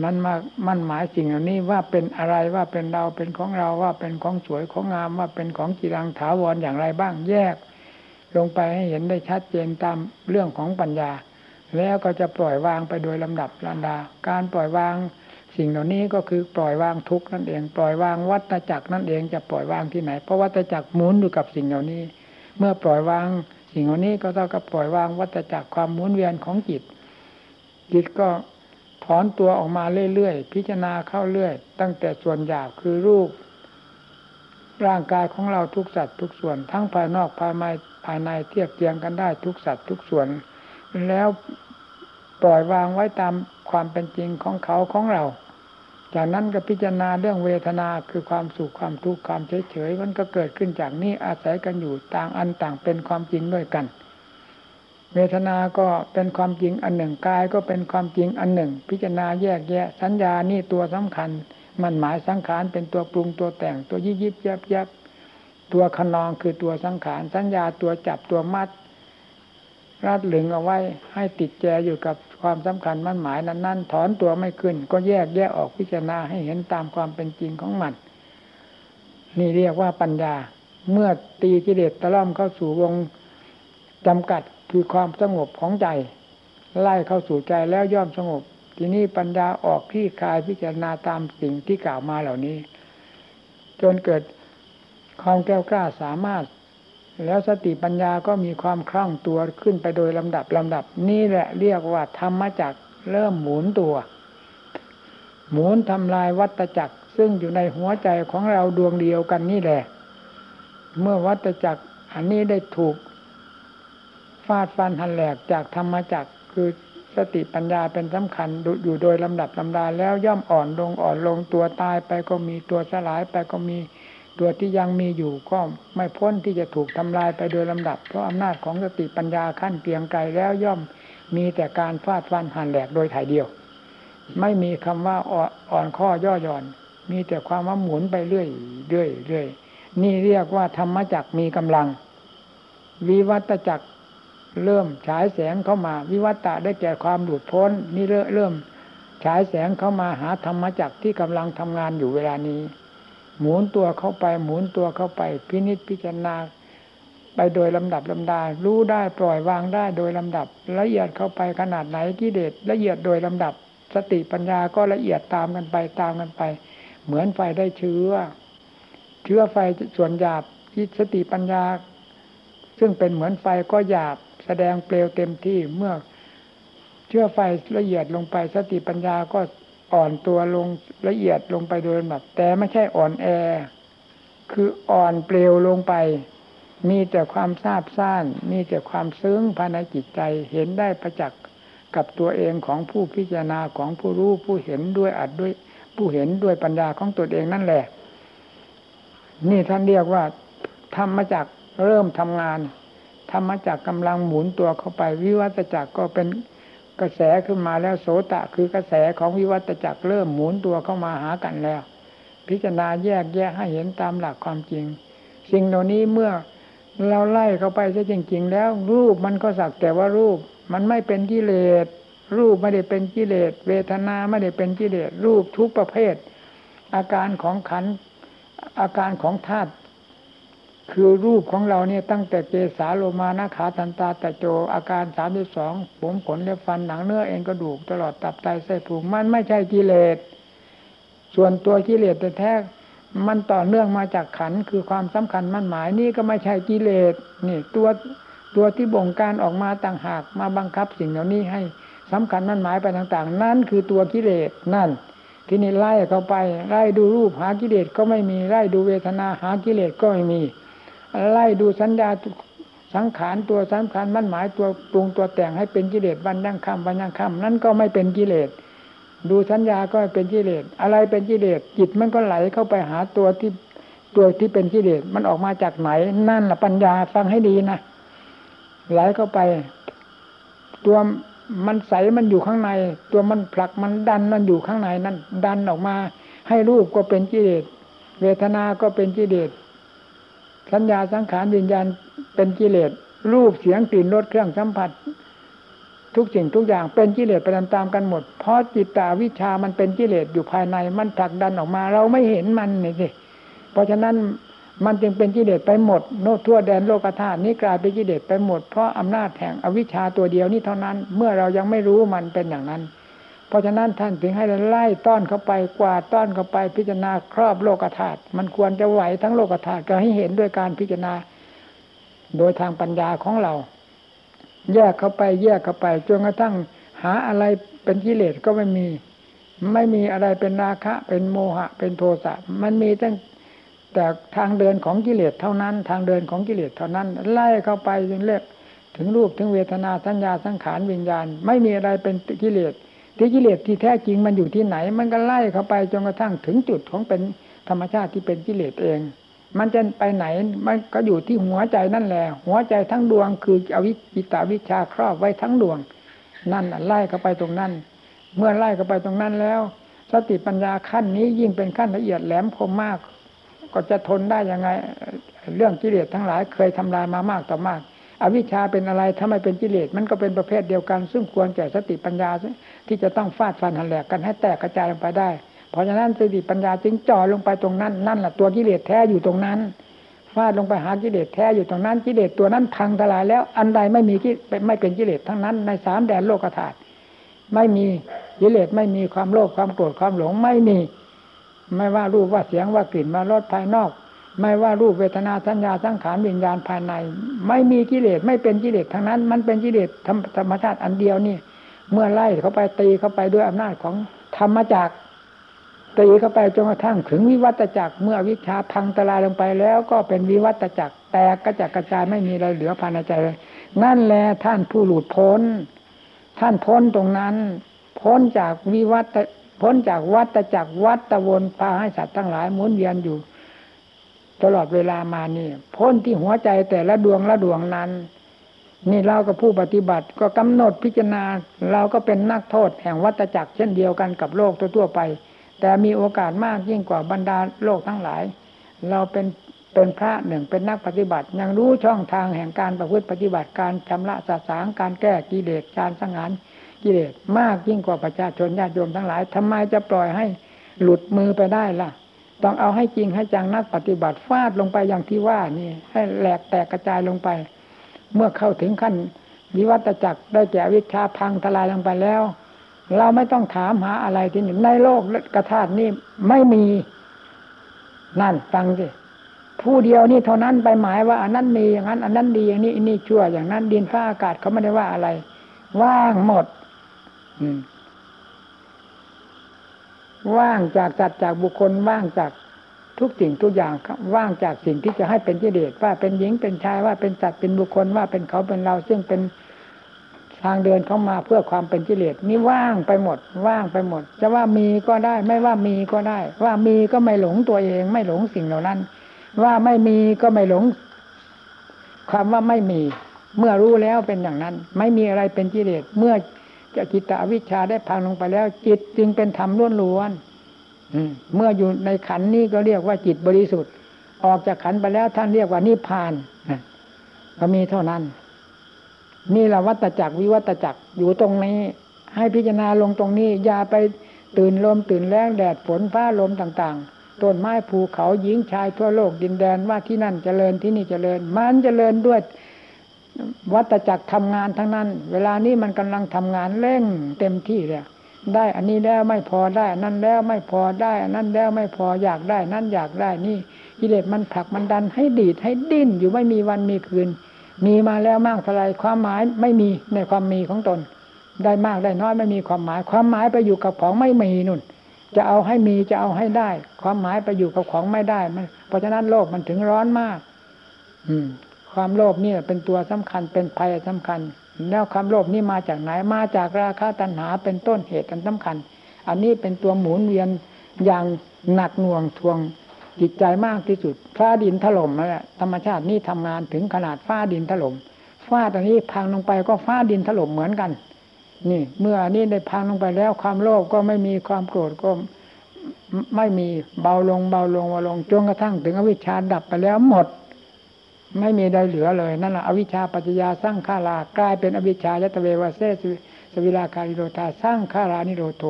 มันมามั่นหมายสิ่งเหล่านี้ว่าเป็นอะไรว่าเป็นเราเป็นของเราว่าเป็นของสวยของงามว่าเป็นของกีรังถาวรอย่างไรบ้างแยก ลงไปให้เห็นได้ชัดเจนตามเรื่องของปัญญา แล้วก็จะปล่อยวางไปโดยลำดับลำดา การปล่อยวางสิ่งเหล่านี้ก็คือปล่อยวางทุกข์นั่นเอง ปล่อยวางวัฏจักรนั่นเองจะปล่อยวางที่ไหน เพราะวัฏจักรหมุนอยู่กับสิ่งเหล่านี้ เมื่อปล่อยวางสิ่งเหล่านี้ก็เท่ากับปล่อยวางวัฏจักรความหมุนเวียนของจิต จิตก็ถอนตัวออกมาเรื่อยๆ พิจารณาเข้าเรื่อย ตั้งแต่ส่วนหยาบคือรูป ร่างกายของเราทุกสัตว์ทุกส่วนทั้งภายนอกภายใน ภายในเทียบเทียงกันได้ทุกสัตว์ทุกส่วน แล้วปล่อยวางไว้ตามความเป็นจริงของเขาของเรา จากนั้นก็พิจารณาเรื่องเวทนาคือความสุขความทุกข์ความเฉยเฉยมันก็เกิดขึ้นจากนี้อาศัยกันอยู่ต่างอันต่างเป็นความจริงด้วยกัน เวทนาก็เป็นความจริงอันหนึ่งกายก็เป็นความจริงอันหนึ่ง พิจารณาแยกแยะ สัญญานี่ตัวสำคัญ มันหมายสังขารเป็นตัวปรุงตัวแต่งตัวยิบยิบยับยับ ตัวขนองคือตัวสังขารสัญญาตัวจับตัวมัด รัดหลึงเอาไว้ให้ติดแจอยู่กับความสำคัญมั่นหมายนั้นๆถอนตัวไม่ขึ้น ก็แยกแยกออกพิจารณาให้เห็นตามความเป็นจริงของมัน นี่เรียกว่าปัญญา เมื่อตีกิเลสตะล่อมเข้าสู่วงจำกัดคือความสงบของใจ ไล่เข้าสู่ใจแล้วย่อมสงบ ทีนี้ปัญญาออกที่คลายพิจารณาตามสิ่งที่กล่าวมาเหล่านี้ จนเกิด ความแก้วกล้าสามารถ แล้วสติปัญญาก็มีความคล่องตัวขึ้นไปโดยลำดับลำดับ นี่แหละเรียกว่าธรรมจักเริ่มหมุนตัว หมุนทำลายวัตจักร ซึ่งอยู่ในหัวใจของเราดวงเดียวกันนี่แหละ เมื่อวัตจักรอันนี้ได้ถูกฟาดฟันหันแหลกจากธรรมจักรคือสติปัญญาเป็นสำคัญอยู่โดยลำดับลำดาแล้วย่อมอ่อนลงอ่อนลงตัวตายไปก็มีตัวสลายไปก็มี ตัวที่ยังมีอยู่ก็ไม่พ้นที่จะถูกทำลายไปโดยลำดับ เพราะอำนาจของสติปัญญาขั้นเกียงไกลแล้วย่อมมีแต่การฟาดฟันหันแหลกโดยถ่ายเดียว ไม่มีคำว่าอ่อนข้อย่อหย่อน มีแต่ความว่าหมุนไปเรื่อยเรื่อยเรื่อยนี่เรียกว่าธรรมจักมีกำลัง วิวัตจักเริ่มฉายแสงเข้ามา วิวัตตะได้แก่ความหลุดพ้น นี่เริ่มฉายแสงเข้ามาหาธรรมจักที่กำลังทำงานอยู่เวลานี้ หมุนตัวเข้าไป หมุนตัวเข้าไป พินิจพิจารณา ไปโดยลำดับลำดา รู้ได้ปล่อยวางได้โดยลำดับ ละเอียดเข้าไปขนาดไหนกิเลสละเอียดโดยลำดับ สติปัญญาก็ละเอียดตามกันไปตามกันไป เหมือนไฟได้เชื้อ เชื้อไฟส่วนหยาบที่สติปัญญา ซึ่งเป็นเหมือนไฟก็หยาบแสดงเปลวเต็มที่เมื่อเชื่อไฟละเอียดลงไปสติปัญญาก็ อ่อนตัวลงละเอียดลงไปโดยลำดับแต่ไม่ใช่อ่อนแอ คืออ่อนเปลวลงไป มีแต่ความทราบซ่าน มีแต่ความซึ้งภายในจิตใจเห็นได้ประจักษ์กับตัวเองของผู้พิจารณาของผู้รู้ผู้เห็นด้วยอัดด้วย ผู้เห็นด้วยปัญญาของตัวเองนั่นแหละ นี่ท่านเรียกว่าทำมาจากเริ่มทำงานธรรมจักกำลังหมุนตัวเข้าไป วิวัตจักรก็เป็น กระแสขึ้นมาแล้วโสตะคือกระแสของวิวัตจักรเริ่มหมุนตัวเข้ามาหากันแล้ว พิจารณาแยกแยะให้เห็นตามหลักความจริง สิ่งเหล่านี้เมื่อเราไล่เข้าไปซะจริง ๆ แล้วรูปมันก็สักแต่ว่ารูป มันไม่เป็นกิเลสรูปไม่ได้เป็นกิเลสเวทนาไม่ได้เป็นกิเลสรูปทุกประเภท อาการของขันอาการของธาตุ คือรูปของเราเนี่ยตั้งแต่เกสาโลมานาขาตันตาตะโจอาการสามสิบสองผมขนเล็บฟันหนังเนื้อเอ็นกระดูกตลอดตับไตไส้พุงมันไม่ใช่กิเลส ส่วนตัวกิเลสแต่แท้มันต่อเนื่องมาจากขันคือความสำคัญมั่นหมายนี่ก็ไม่ใช่กิเลสนี่ ตัวตัวที่บ่งการออกมาต่างหากมาบังคับสิ่งเหล่านี้ให้สำคัญมั่นหมายไปต่าง ๆ นั่นคือตัวกิเลสนั่น ที่นี่ไล่เข้าไปไล่ดูรูปหากิเลสก็ไม่มีไล่ดูเวทนาหากิเลสก็ไม่มี ไล่ดูสัญญาสังขารตัวสำคัญมั่นหมายตัวปรุงตัวแต่งให้เป็นกิเลสวันยังคำวันยังคำนั่นก็ไม่เป็นกิเลสดูสัญญาก็เป็นกิเลสอะไรเป็นกิเลสจิตมันก็ไหลเข้าไปหาตัวที่ตัวที่เป็นกิเลสมันออกมาจากไหน นั่นแหละปัญญาฟังให้ดีนะไหลเข้าไป ตัวมันใสมันอยู่ข้างใน ตัวมันผลักมันดันมันอยู่ข้างในนั่นดันออกมา ให้รูปก็เป็นกิเลสเวทนา ก็เป็นกิเลส สัญญาสังขารวิญญาณเป็นกิเลสรูปเสียงกลิ่นรสเครื่องสัมผัส ทุกสิ่งทุกอย่างเป็นกิเลสไปตามๆกันหมด เพราะจิตตาวิชามันเป็นกิเลสอยู่ภายในมันผลักดันออกมา เราไม่เห็นมันนี่สิเพราะฉะนั้นมันจึงเป็นกิเลสไปหมด โนทั่วแดนโลกธาตุนี้กลายเป็นกิเลสไปหมดเพราะอำนาจแห่งอวิชชาตัวเดียวนี้เท่านั้น เมื่อเรายังไม่รู้มันเป็นอย่างนั้น เพราะฉะนั้นท่านถึงให้ไล่ต้อนเข้าไปกวาดต้อนเข้าไปพิจารณาครอบโลกธาตุมันควรจะไหวทั้งโลกธาตุก็ให้เห็นด้วยการพิจารณา โดยทางปัญญาของเรา แยกเข้าไปแยกเข้าไปจนกระทั่งหาอะไรเป็นกิเลสก็ไม่มี ไม่มีอะไรเป็นราคะ เป็นโมหะ เป็นโทสะมันมีตั้งแต่ทางเดินของกิเลสเท่านั้น ทางเดินของกิเลสเท่านั้น ไล่เข้าไปจนเรียกถึงรูปถึงเวทนาสัญญาสังขารวิญญาณ ไม่มีอะไรเป็นกิเลส ที่กิเลสที่แท้จริงมันอยู่ที่ไหน มันก็ไล่เข้าไปจนกระทั่งถึงจุดของเป็นธรรมชาติที่เป็นกิเลสเอง มันจะไปไหนมันก็อยู่ที่หัวใจนั่นแหละ หัวใจทั้งดวงคืออวิจิตาวิชาครอบไว้ทั้งดวง นั่นไล่เข้าไปตรงนั้น เมื่อไล่เข้าไปตรงนั้นแล้ว สติปัญญาขั้นนี้ยิ่งเป็นขั้นละเอียดแหลมคมมาก ก็จะทนได้ยังไง เรื่องกิเลสทั้งหลายเคยทำลายมามากต่อมาก อวิชชาเป็นอะไรถ้าไม่เป็นกิเลสมันก็เป็นประเภทเดียวกัน ซึ่งควรแก่สติปัญญาที่จะต้องฟาดฟันหันแหลกกันให้แตกกระจายลงไปได้ เพราะฉะนั้นสติปัญญาจึงจ่อลงไปตรงนั้นนั่นแหละตัวกิเลสแท้อยู่ตรงนั้นฟาดลงไปหากิเลสแท้อยู่ตรงนั้นกิเลสตัวนั้นพังทลายแล้ว อันใดไม่มีไม่เป็นกิเลสทั้งนั้นในสามแดนโลกธาตุไม่มีกิเลสไม่มีความโลภความโกรธความหลงไม่มี ไม่ว่ารูปว่าเสียงว่ากลิ่นว่ารสภายนอก ไม่ว่ารูปเวทนาสัญญาสังขารวิญญาณภายใน ไม่มีกิเลสไม่เป็นกิเลสทั้งนั้น มันเป็นกิเลสธรรมชาติอันเดียวนี่ เมื่อไล่เข้าไปตีเข้าไปด้วยอำนาจของธรรมจักรตีเข้าไปจนกระทั่งถึงวิวัตจักรเมื่อวิชาพังตลายลงไปแล้วก็เป็นวิวัตจักรแตกกระจัดกระจายไม่มีอะไรเหลือภายในใจเลยนั่นแหละท่านผู้หลุดพ้น ท่านพ้นตรงนั้น พ้นจากวิวัตพ้นจากวัตจากวัตวนพาให้สัตว์ทั้งหลายหมุนเวียนอยู่ ตลอดเวลามานี่พ้นที่หัวใจแต่ละดวงละดวงนั้น นี่เราก็ผู้ปฏิบัติก็กำหนดพิจารณา เราก็เป็นนักโทษแห่งวัตจักรเช่นเดียวกันกับโลกทั่วไป แต่มีโอกาสมากยิ่งกว่าบรรดาโลกทั้งหลาย เราเป็นเป็นพระหนึ่งเป็นนักปฏิบัติ ยังรู้ช่องทางแห่งการประพฤติปฏิบัติการชำระสาสางการแก้กิเลสการสังหารกิเลสมากยิ่งกว่าประชาชนญาติโยมทั้งหลายทำไมจะปล่อยให้หลุดมือไปได้ล่ะ ต้องเอาให้จริงให้จังนักปฏิบัติฟาดลงไปอย่างที่ว่านี่ ให้แหลกแตกกระจายลงไป เมื่อเข้าถึงขั้นวิวัตจักรได้แก่วิชาพังทลายลงไปแล้ว เราไม่ต้องถามหาอะไรที่นี่ในโลกกระธาตุนี่ไม่มีนั่นฟังสิผู้เดียวนี่เท่านั้นไปหมายว่าอันนั้นมีอย่างนั้น อันนั้นดีอย่างนี้อันนี้ชั่วอย่างนั้นดินฟ้าอากาศเขาไม่ได้ว่าอะไร ว่างหมด ว่างจากจัดจากบุคคลว่างจากทุกสิ่งทุกอย่างว่างจากสิ่งที่จะให้เป็นกิเลสว่าเป็นหญิงเป็นชายว่าเป็นสัตว์เป็นบุคคลว่าเป็นเขาเป็นเราซึ่งเป็นทางเดินเข้ามาเพื่อความเป็นกิเลสนี่ว่างไปหมด ว่างไปหมด จะว่ามีก็ได้ ไม่ว่ามีก็ได้ ว่ามีก็ไม่หลงตัวเอง ไม่หลงสิ่งเหล่านั้น ว่าไม่มีก็ไม่หลง ความว่าไม่มี เมื่อรู้แล้วเป็นอย่างนั้น ไม่มีอะไรเป็นกิเลสเมื่อ จะจิตตวิชชาได้พังลงไปแล้ว จิตจึงเป็นธรรมล้วนๆเมื่ออยู่ในขันนี้ก็เรียกว่าจิตบริสุทธิ์ ออกจากขันไปแล้วท่านเรียกว่านิพพานก็มีเท่านั้น นี่แหละวัตจักรวิวัตจักรอยู่ตรงนี้ ให้พิจารณาลงตรงนี้ อย่าไปตื่นลมตื่นแรงแดดฝนฟ้าลมต่าง ๆต้นไม้ภูเขาหญิงชายทั่วโลกดินแดนว่าที่นั่นเจริญที่นี่เจริญ มันเจริญด้วย วัตจักรทำงานทั้งนั้น เวลานี้มันกำลังทำงานเร่งเต็มที่เลยได้อันนี้แล้วไม่พอได้นั่นแล้วไม่พอได้อันนั้นแล้วไม่พออยากได้นั่นอยากได้นี่กิเลสมันผลักมันดันให้ดีดให้ดิ้นอยู่ไม่มีวันมีคืน มีมาแล้วมากเท่าไรความหมายไม่มีในความมีของตน ได้มากได้น้อยไม่มีความหมาย ความหมายไปอยู่กับของไม่มีนุ่น จะเอาให้มีจะเอาให้ได้ ความหมายไปอยู่กับของไม่ได้มันเพราะฉะนั้นโลกมันถึงร้อนมาก อืม ความโลภนี่เป็นตัวสำคัญเป็นภัยสำคัญ แล้วความโลภนี่มาจากไหนมาจากราคะตัณหาเป็นต้นเหตุอันสำคัญ อันนี้เป็นตัวหมุนเวียนอย่างหนักหน่วงทวงจิตใจมากที่สุดฟ้าดินถล่มนั่นแหละธรรมชาตินี่ทำงานถึงขนาดฟ้าดินถล่มฟ้าตอนนี้พังลงไปก็ฟ้าดินถล่มเหมือนกัน นี่ เมื่ออันนี้ได้พังลงไปแล้วความโลภก็ไม่มีความโกรธก็ไม่มีเบาลงเบาลงเบาลงจนกระทั่งถึงอวิชชาดับไปแล้วหมด ไม่มีใดเหลือเลย นั่นแหละอวิชชาปัจจยาสร้างฆาลากลายเป็นอวิชชายตเววเสสวิลาคาริโรธาสร้างฆาลานิโรโท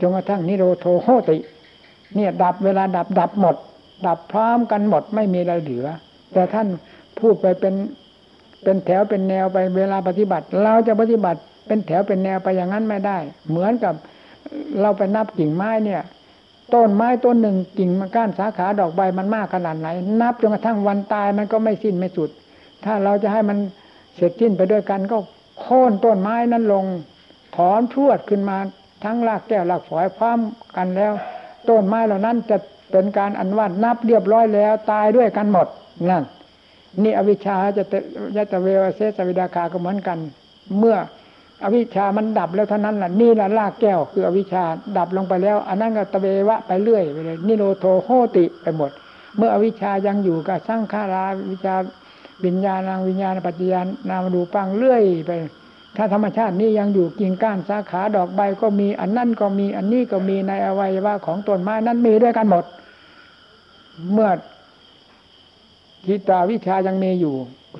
จนกระทั่งนิโรโทโหติ เนี่ยดับเวลาดับดับหมด ดับพร้อมกันหมดไม่มีอะไรเหลือ แต่ท่านพูดไปเป็นเป็นแถวเป็นแนวไปเวลาปฏิบัติ เราจะปฏิบัติเป็นแถวเป็นแนวไปอย่างนั้นไม่ได้ เหมือนกับเราไปนับกิ่งไม้เนี่ย ต้นไม้ต้นหนึ่งกิ่งมันก้านสาขาดอกใบมันมากขนาดไหน นับจนกระทั่งวันตายมันก็ไม่สิ้นไม่สุด ถ้าเราจะให้มันเสร็จสิ้นไปด้วยกันก็โค่นต้นไม้นั้นลง ถอนพรวดขึ้นมาทั้งรากแก้วรากฝอยพร้อมกันแล้ว ต้นไม้เหล่านั้นจะเป็นการอันว่านับเรียบร้อยแล้วตายด้วยกันหมดนั่นนี่อวิชชาจะยะตะเววเสสวิดาคาก็เหมือนกัน เมื่อ อวิชามันดับแล้วเท่านั้นแหละนี่แหละลากแก้วคืออวิชาดับลงไปแล้วอันนั้นก็ตะเววะไปเรื่อยไปเลยนิโรโทโหติไปหมด เมื่ออวิชายังอยู่กับสร้างฆาราวิชาวิญญาณังวิญญาณปัจจยานนามดูปังเรื่อยไป ถ้าธรรมชาตินี้ยังอยู่กิ่งก้านสาขาดอกใบก็มีอันนั่นก็มีอันนี้ก็มีในอวัยวะของต้นไม้นั้นมีด้วยกันหมด เมื่อกิตาวิชายังมีอยู่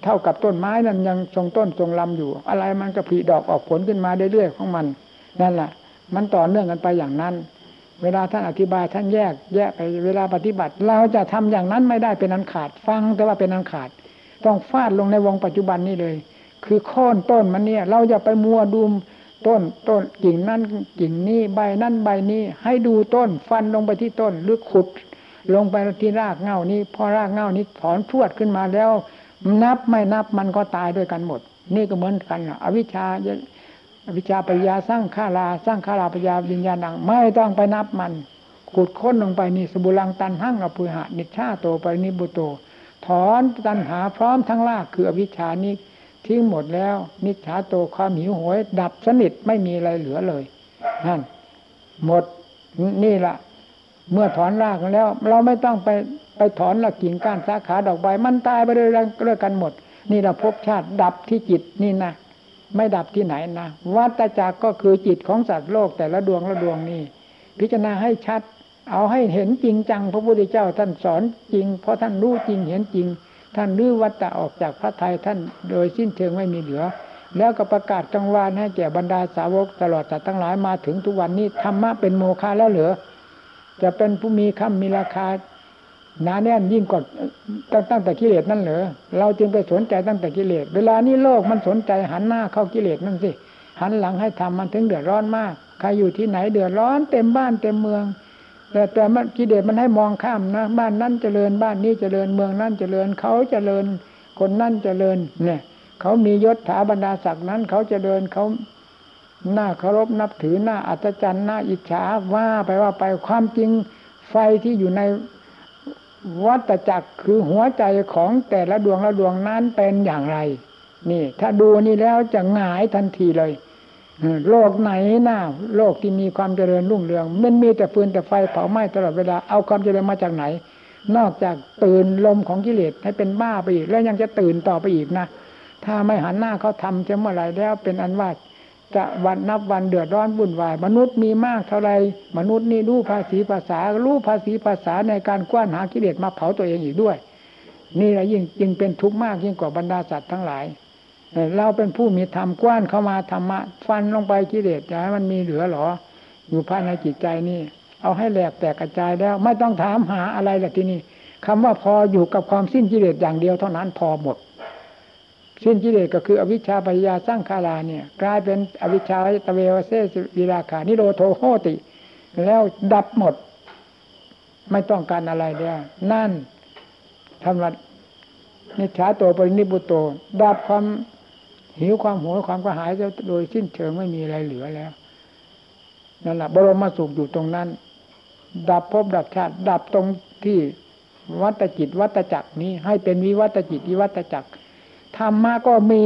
เท่ากับต้นไม้นั้นยังทรงต้นทรงลำอยู่ อะไรมันก็ผลิดอกออกผลขึ้นมาเรื่อยๆของมันนั่นแหละมันต่อเนื่องกันไปอย่างนั้น เวลาท่านอธิบายท่านแยก แยกไปเวลาปฏิบัติ เราจะทำอย่างนั้นไม่ได้เป็นอันขาด ฟังแต่ว่าเป็นอันขาด ต้องฟาดลงในวงปัจจุบันนี้เลย คือโค่นต้นมันเนี่ย เราจะไปมัวดูมต้นต้นกิ่งนั่นกิ่งนี้ใบนั่นใบนี้ ให้ดูต้นฟันลงไปที่ต้นหรือขุด ลงไปที่รากเง่านี้พอรากเง่านี้ถอนพวดขึ้นมาแล้ว นับไม่นับมันก็ตายด้วยกันหมด นี่ก็เหมือนกันอวิชชาอวิชชาปัญญาสร้างข้าราสร้างข้าราปัญญาวิญญาณัง ไม่ต้องไปนับมันขุดค้นลงไปนี่สบุลังตันหั่งอภุหะนิชาโตไปนิบุโต ถอนตันหาพร้อมทั้งลากคืออวิชชานี้ทิ้งหมดแล้ว นิชาโตความหิวโหย ดับสนิทไม่มีอะไรเหลือเลยนั่นหมดนี่ละเมื่อถอนรากแล้ว เราไม่ต้องไป ไปถอนละกิ่งก้านสาขาดอกใบมันตายไปเลยเรื่อกันหมด นี่เราพบชาติดับที่จิตนี่นะไม่ดับที่ไหนนะวัตจักรก็คือจิตของสัตว์โลกแต่ละดวงละดวงนี่พิจารณาให้ชัด เอาให้เห็นจริงจังพระพุทธเจ้าท่านสอนจริง เพราะท่านรู้จริงเห็นจริง ท่านรื้อวัตตะออกจากพระไทยท่านโดยสิ้นเชิงไม่มีเหลือ แล้วก็ประกาศกลางวานให้แก่บรรดาสาวกตลอดสัตว์ทั้งหลายมาถึงทุกวันนี้ธรรมะเป็นโมฆะแล้วเหลือจะเป็นผู้มีคำมีราคา หนาแน่นยิ่งกว่าตั้งแต่กิเลสนั่นเหรอเราจึงไปสนใจตั้งแต่กิเลสเวลานี้โลกมันสนใจหันหน้าเข้ากิเลสนั่นสิหันหลังให้ทำมันถึงเดือดร้อนมากใครอยู่ที่ไหนเดือดร้อนเต็มบ้านเต็มเมือง แต่แต่มันกิเลสมันให้มองข้ามนะบ้านนั่นเจริญบ้านนี้เจริญเมืองนั่นเจริญเขาเจริญคนนั่นเจริญเนี่ยเขามียศถาบรรดาศักดิ์นั้น เขาเจริญเขาหน้าเคารพนับถือหน้าอัศจรรย์หน้าอิจฉาว่าไปว่าไปความจริงไฟที่อยู่ใน วัตจักรคือหัวใจของแต่ละดวงละดวงนั้นเป็นอย่างไร นี่ ถ้าดูนี่แล้วจะหงายทันทีเลยโลกไหนหน้าโลกที่มีความเจริญรุ่งเรือง มันมีแต่ฟืนแต่ไฟเผาไหม้ตลอดเวลาเอาความเจริญมาจากไหน นอกจากตื่นลมของกิเลสให้เป็นบ้าไปอีก แล้วยังจะตื่นต่อไปอีกนะถ้าไม่หันหน้าเขาทำจะเมื่อไรแล้วเป็นอันว่า จะวันนับวันเดือดร้อนวุ่นวาย มนุษย์มีมากเท่าไรมนุษย์นี่รู้ภาษีภาษา รู้ภาษีภาษาในการกว้านหากิเลสมาเผาตัวเองอีกด้วย นี่แหละยิ่งยิ่งเป็นทุกข์มากยิ่งกว่าบรรดาสัตว์ทั้งหลายเราเป็นผู้มีธรรมกว้านเข้ามาธรรมะฟันลงไปกิเลสจะให้มันมีเหลือหรอ อยู่ภายในจิตใจนี่ เอาให้แหลกแตกกระจายแล้ว ไม่ต้องถามหาอะไรละที่นี่คำว่าพออยู่กับความสิ้นกิเลสอย่างเดียวเท่านั้นพอหมด สิ้นกิเลสก็คืออวิชชาปัญญาสร้างคาราเนี่ย กลายเป็นอวิชชาตะเวเสสวิราคานิโรโทโหติ แล้วดับหมด ไม่ต้องการอะไรแล้วนั่นทำละนิชาโตปรินิบุตโต ดับความหิวความโหยความกระหายโดยสิ้นเชิงไม่มีอะไรเหลือแล้วนั่นแหละบรมสุขอยู่ตรงนั้น ดับภพดับชาติ ดับตรงที่วัตจิตวัตจักรนี้ ให้เป็นวิวัตจิตวิวัตจักร ธรรมะก็มี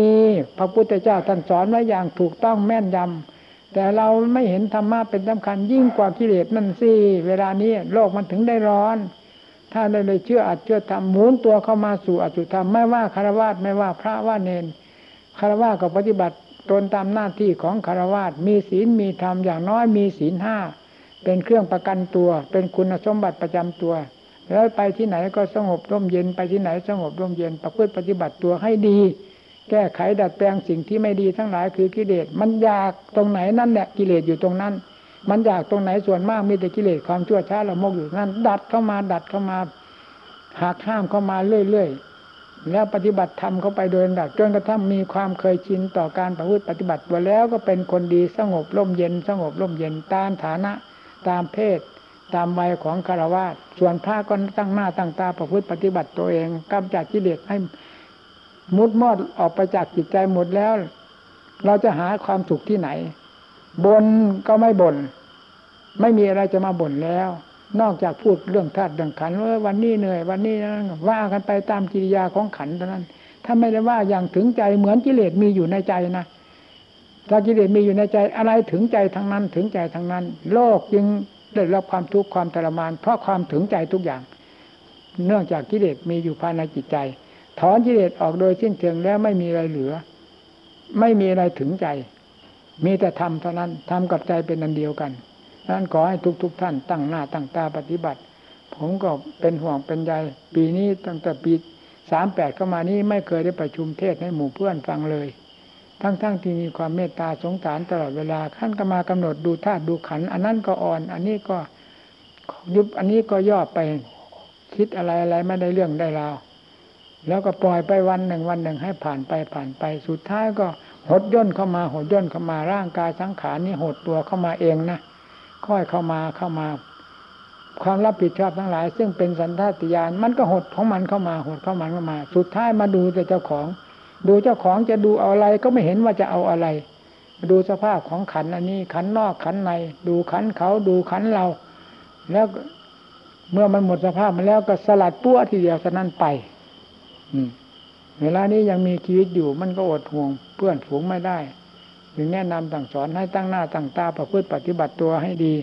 พระพุทธเจ้าท่านสอนไว้อย่างถูกต้องแม่นยำแต่เราไม่เห็นธรรมะเป็นสำคัญยิ่งกว่ากิเลสนั่นสิเวลานี้โลกมันถึงได้ร้อน ถ้าได้เลยเชื่ออัดเชื่อทำหมุนตัวเข้ามาสู่อัจจุธรรมไม่ว่าคารวะไม่ว่าพระว่าเนนคารวะก็ปฏิบัติตนตามหน้าที่ของคารวะมีศีลมีธรรมอย่างน้อยมีศีลห้าเป็นเครื่องประกันตัว เป็นคุณสมบัติประจำตัว แล้วไปที่ไหนก็สงบร่มเย็นไปที่ไหนสงบร่มเย็นประพฤติปฏิบัติตัวให้ดี แก้ไขดัดแปลงสิ่งที่ไม่ดีทั้งหลายคือกิเลสมันอยากตรงไหนนั่นแหละกิเลสอยู่ตรงนั้น มันอยากตรงไหนส่วนมากมีแต่กิเลสความชั่วช้าละโมกอยู่นั่นดัดเข้ามาดัดเข้ามาหากห้ามเข้ามาเรื่อยๆแล้วปฏิบัติธรรมเข้าไปโดยลำดับจนกระทั่งมีความเคยชินต่อการประพฤติปฏิบัติตัวแล้วก็เป็นคนดีสงบร่มเย็น สงบร่มเย็นตามฐานะ ตามเพศ ตามวัยของคารวะส่วนพระก็ตั้งหน้าตั้งตาประพฤติปฏิบัติตัวเองกำจัดกิเลสให้มุดมอดออกไปจากจิตใจหมดแล้ว เราจะหาความสุขที่ไหนบนก็ไม่บน่นไม่มีอะไรจะมาบ่นแล้ว นอกจากพูดเรื่องธาตุเรื่องขันว่าวันนี้เหนื่อย วันนี้นั้นว่ากันไปตามกิริยาของขันเท่านั้น ถ้าไม่ได้ว่าอย่างถึงใจเหมือนกิเลสมีอยู่ในใจนะถ้ากิเลสมีอยู่ในใจอะไรถึงใจทั้งนั้นถึงใจทั้งนั้น โลกจึง ได้รับความทุกข์ความทรมาน เพราะความถึงใจทุกอย่าง เนื่องจากกิเลสมีอยู่ภายในจิตใจ ถอนกิเลสออกโดยสิ้นเชิงแล้วไม่มีอะไรเหลือ ไม่มีอะไรถึงใจ มีแต่ธรรมเท่านั้นธรรมกับใจเป็นอันเดียวกันนั้นขอให้ทุกๆทท่านตั้งหน้าตั้งตาปฏิบัติ ผมก็เป็นห่วงเป็นใยปีนี้ตั้งแต่ปีสามแปดเข้ามานี้ไม่เคยได้ประชุมเทศให้หมู่เพื่อนฟังเลย ทั้งๆทที่มีความเมตตาสงสารตลอดเวลาขั้นก็มากำหนดดูธาตุดูขัน อันนั้นก็อ่อน อันนี้ก็ยุบอันนี้ก็ย่อไปคิดอะไรอะไรไม่ได้เรื่องได้ราวแล้วก็ปล่อยไปวันหนึ่งวันหนึ่งให้ผ่านไปผ่านไป สุดท้ายก็หดย่นเข้ามาหดย่นเข้ามาร่างกายสังขารนี่หดตัวเข้ามาเองนะค่อยเข้ามาเข้ามา ความรับผิดชอบทั้งหลาย ซึ่งเป็นสันทัตยานมันก็หดของมันเข้ามาหดเข้ามันเข้ามา สุดท้ายมาดูแต่เจ้าของ ดูเจ้าของจะดูเอาอะไรก็ไม่เห็นว่าจะเอาอะไร ดูสภาพของขันอันนี้ ขันนอกขันใน ดูขันเขาดูขันเรา แล้วเมื่อมันหมดสภาพมันแล้วก็สลัดปั้วทีเดียวสนั้นไป อืมเวลานี้ยังมีชีวิตอยู่มันก็อดห่วง เพื่อนฝูงไม่ได้ถึงแนะนำสั่งสอนให้ตั้งหน้าตั้งตาประพฤติปฏิบัติตัวให้ดี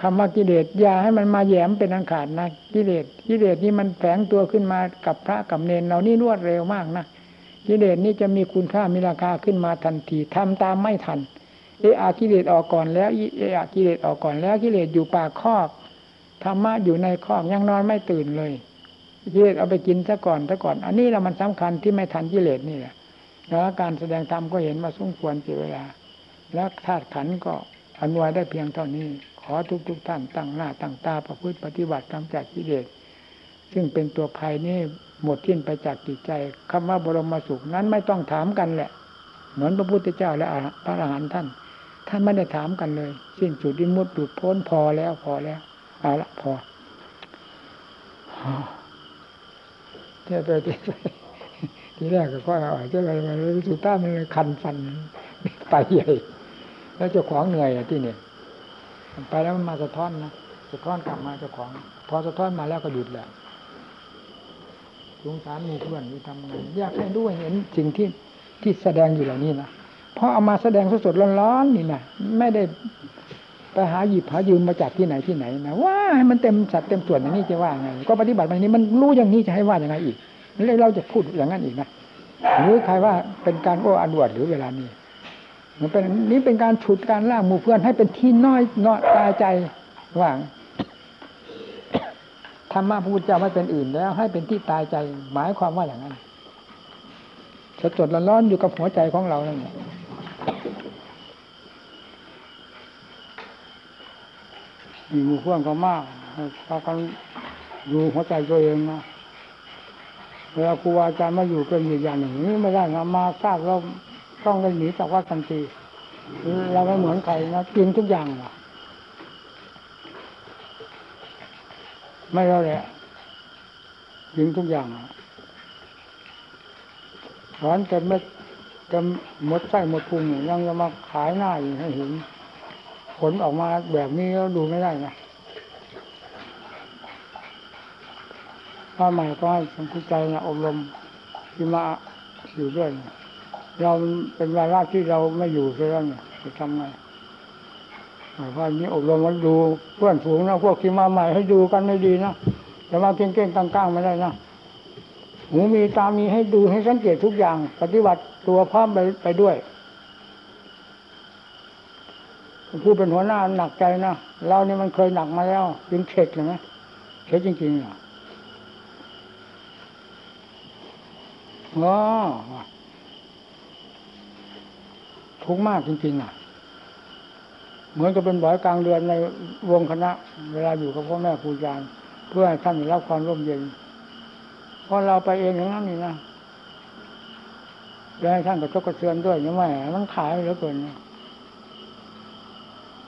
คำว่ากิเลสอย่าให้มันมาแย้มเป็นอันขาดนะกิเลสกิเลสนี่มันแฝงตัวขึ้นมากับพระกับเนนเรานี่รวดเร็วมากนะ กิเลสนี่จะมีคุณค่ามีราคาขึ้นมาทันทีทำตามไม่ทันเออากิเลสออกก่อนแล้วเออากิเลสออกก่อนแล้วกิเลสอยู่ปากคอกธรรมะอยู่ในคอกยังนอนไม่ตื่นเลยกิเลสเอาไปกินซะก่อนซะก่อน อันนี้เรามันสำคัญที่ไม่ทันกิเลสนี่แหละแล้วการแสดงธรรมก็เห็นมาสมควรเสียเวลา แล้วธาตุขันก็อนุวัยได้เพียงเท่านี้ ขอทุกทุกท่านตั้งหน้าตั้งตาประพฤติปฏิบัติกำจัดกิเลส ซึ่งเป็นตัวภัยนี่หมดทิ้นไปจากจิตใจคำว่าบรมสุขนั้นไม่ต้องถามกันแหละ เหมือนพระพุทธเจ้าและพระอรหันต์ท่าน ท่านไม่ได้ถามกันเลย สิ้นจุดดิมุดดุดพ้นพอแล้วพอแล้วเอาละพอเที่ยวไปที่ทีแรกก็ค่อยอ่อยเจ้าอะไรมารู้สึกต้ามันเลยคันฟันไปใหญ่ แล้วเจ้าของเหนื่อยอะที่เนี่ยไปแล้วมันมาสะท้อนนะสะท้อนกลับมาเจ้าของ พอสะท้อนมาแล้วก็หยุดแหละ สงสารมีเพื่อนที่ทำงานอยากให้ด้วยเห็นสิ่งที่ที่แสดงอยู่เหล่านี้นะเพราะเอามาแสดงสดๆร้อนๆนี่นะไม่ได้ไปหาหยิบหายืมมาจากที่ไหนที่ไหนนะว่าให้มันเต็มสัดเต็มส่วนอย่างนี้จะว่าไง ก็ปฏิบัติแบบนี้มันรู้อย่างนี้จะให้ว่าอย่างไงอีกแล้วเราจะพูดอย่างนั้นอีกนะหรือใครว่าเป็นการโอ้อวดหรือเวลานี้มันเป็นนี่เป็นการฉุดการล่างหมู่เพื่อนให้เป็นที่น้อยน้อยตายใจว่าง ธรรมะพระพุทธเจ้าไม่เป็นอื่นแล้ว ให้เป็นที่ตายใจหมายความว่าอย่างนั้นสดสดๆร้อนๆอยู่กับหัวใจของเรานั่นแหละมีมู่เพื่อนก็มากพากันดูหัวใจตัวเองนะเวลาครูอาจารย์มาอยู่เป็นอีกอย่างหนึ่งนี่ไม่ได้นะมาทราบเราต้องได้หนีจากวัดทันทีเราไม่เหมือนใครนะกินทุกอย่างนะ ไม่เราแหละกินทุกอย่างนะร้อนจะไม่จะหมดไส้หมดพุงยังจะมาขายหน้าอยู่ให้เห็นผลออกมาแบบนี้แล้วดูไม่ได้นะถ้าใหม่ก็ให้สังคุใจนะอบรมที่มาอยู่ด้วยนะเราเป็นวาระที่เราไม่อยู่ซะแล้วเนี่ยจะทำไง เพรานี้อบรมมันดูเพื่อนฝูงนะพวกที่มาใหม่ให้ดูกันไม่ดีนะแต่มาเก่งๆกลางๆไม่ได้นะหูมีตามีให้ดูให้สังเกตทุกอย่าง ปฏิบัติตัวพร้อมไปไปด้วยผู้เป็นหัวหน้าหนักใจนะเรานี่มันเคยหนักมาแล้วจึงเข็ดเลยนะเข็ดจริงๆเหรออ๋อทุกมากจริงๆอะ เหมือนกับเป็นบ่อยกลางเดือนในวงคณะ เวลาอยู่กับพ่อแม่ครูอาจารย์เพื่อให้ท่านได้รับความร่มเย็นเพราะเราไปเองอย่างนั้นนี่นะแล้วให้ท่านกระทบกระเทือนด้วยยังไงมันขายเหลือเกิน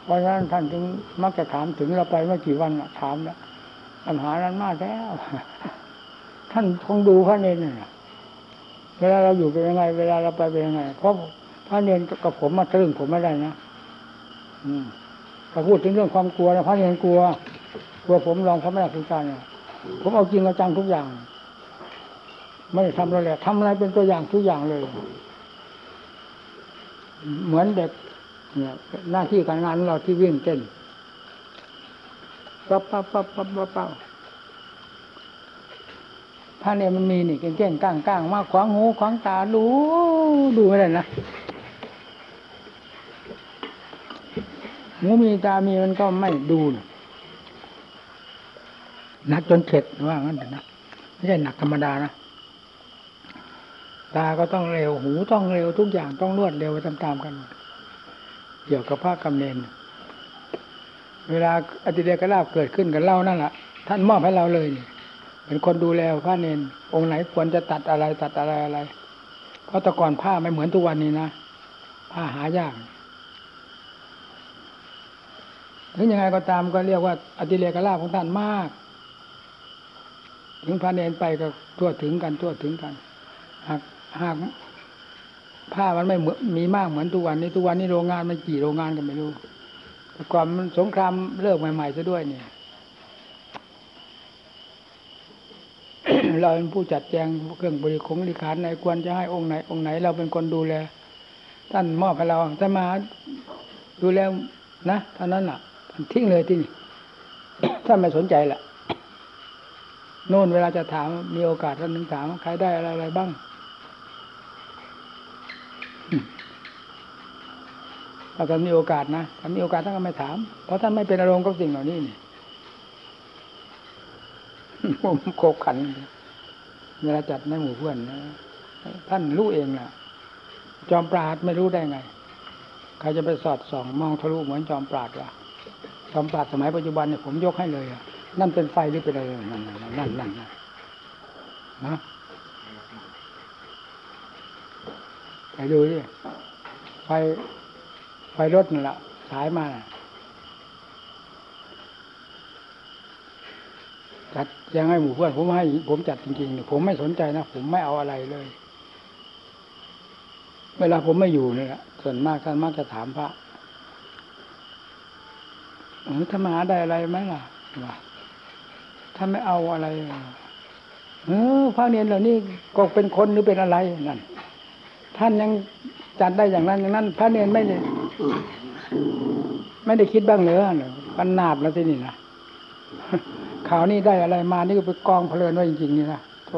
เพราะฉะนั้นท่านจึงมักจะถามถึงเราไปไม่กี่วันถามแล้วปัญหานั้นมากแล้วท่านคงดูพระเนรน่ะเวลาเราอยู่เป็นยังไง เวลาเราไปเป็นยังไง เพราะพระเนรกับผมมาตรึงผมไม่ได้นะ อืมถ้าพูดถึงเรื่องความกลัวนะพระเนรกลัว กลัวผมลองพระแม่ครูอาจารย์เนี่ยผมเอาจริงเอาจังทุกอย่าง ไม่ทำอะไรแหละทำอะไรเป็นตัวอย่างทุกอย่างเลย เหมือนเด็กเนี่ย หน้าที่การงานเราที่วิ่งเต้นปั๊บปั๊บปั๊บปั๊บปั๊บปั๊บถ้าเนี่ยมันมีนี่เก่งๆก้างก้างๆมากขวางหูขวางตาดูดูไม่ได้นะ หูมีตามีมันก็ไม่ดูนะหนักจนเข็ดว่างั้นนะไม่ใช่หนักธรรมดานะตาก็ต้องเร็วหูต้องเร็วทุกอย่างต้องรวดเร็วไปตามๆกัน เกี่ยวกับภาคกำเนินเวลาอติเดกราบเกิดขึ้นกับเรานั่นแหละท่านมอบให้เราเลย เป็นคนดูแลพระเนนองค์ไหนควรจะตัดอะไรตัดอะไรอะไร เพราะแต่ก่อนผ้าไม่เหมือนทุกวันนี้นะผ้าหายาก ถึงยังไงก็ตามก็เรียกว่าอติเลกราบของท่านมาก ถึงพระเนนไปก็ทั่วถึงกันทั่วถึงกัน หากหากผ้ามันไม่เหมือนมีมากเหมือนทุกวันนี้ทุกวันนี้โรงงานมันกี่โรงงานกันไม่รู้แต่ก่อนมันสงครามเลิกใหม่ๆซะด้วยเนี่ย เราเป็นผู้จัดแจงเครื่องบริคงบริขารไหนควรจะให้องค์ไหน องค์ไหน เราเป็นคนดูแลท่านมอบให้เราท่านมาดูแลนะเท่านั้นแหละ ทิ้งเลยที่นี่ท่านไม่สนใจละโน่นเวลาจะถามมีโอกาสท่านนึงถามว่าใครได้อะไรอะไรบ้างถ้าท่านมีโอกาสนะท่านมีโอกาสท่านก็ไม่ถาม เพราะท่านไม่เป็นอารมณ์กับสิ่งเหล่านี้นี่ผมโคบขันเวลาจัดในหมู่เพื่อนนะท่านรู้เองนะจอมปราดไม่รู้ได้ไง ใครจะไปสอดส่องมองทะลุเหมือนจอมปราดล่ะ จอมปราดสมัยปัจจุบันเนี่ยผมยกให้เลยอะนั่นเป็นไฟหรือเป็นอะไรนั่นนั่นนั่นนั่นนะไปดูดิไฟไฟรถนั่นแหละสายมาจัดยังให้หมู่เพื่อนผมให้ผมจัดจริงๆผมไม่สนใจนะผมไม่เอาอะไรเลย เวลาผมไม่อยู่เนี่ยส่วนมากท่านมักจะถามพระ ถ้ามาหาได้อะไรไหมล่ะว่าถ้าไม่เอาอะไรเออพระเนียนเหล่านี้ก็เป็นคนหรือเป็นอะไรนั่นท่านยังจัดได้อย่างนั้นอย่างนั้น พระเนียนไม่ได้ไม่ได้คิดบ้างเหรอปันนาบแล้วที่นี่นะข่าวนี้ได้อะไรมานี่ก็ไปกองเพลินไว้จริงๆนี่นะโถ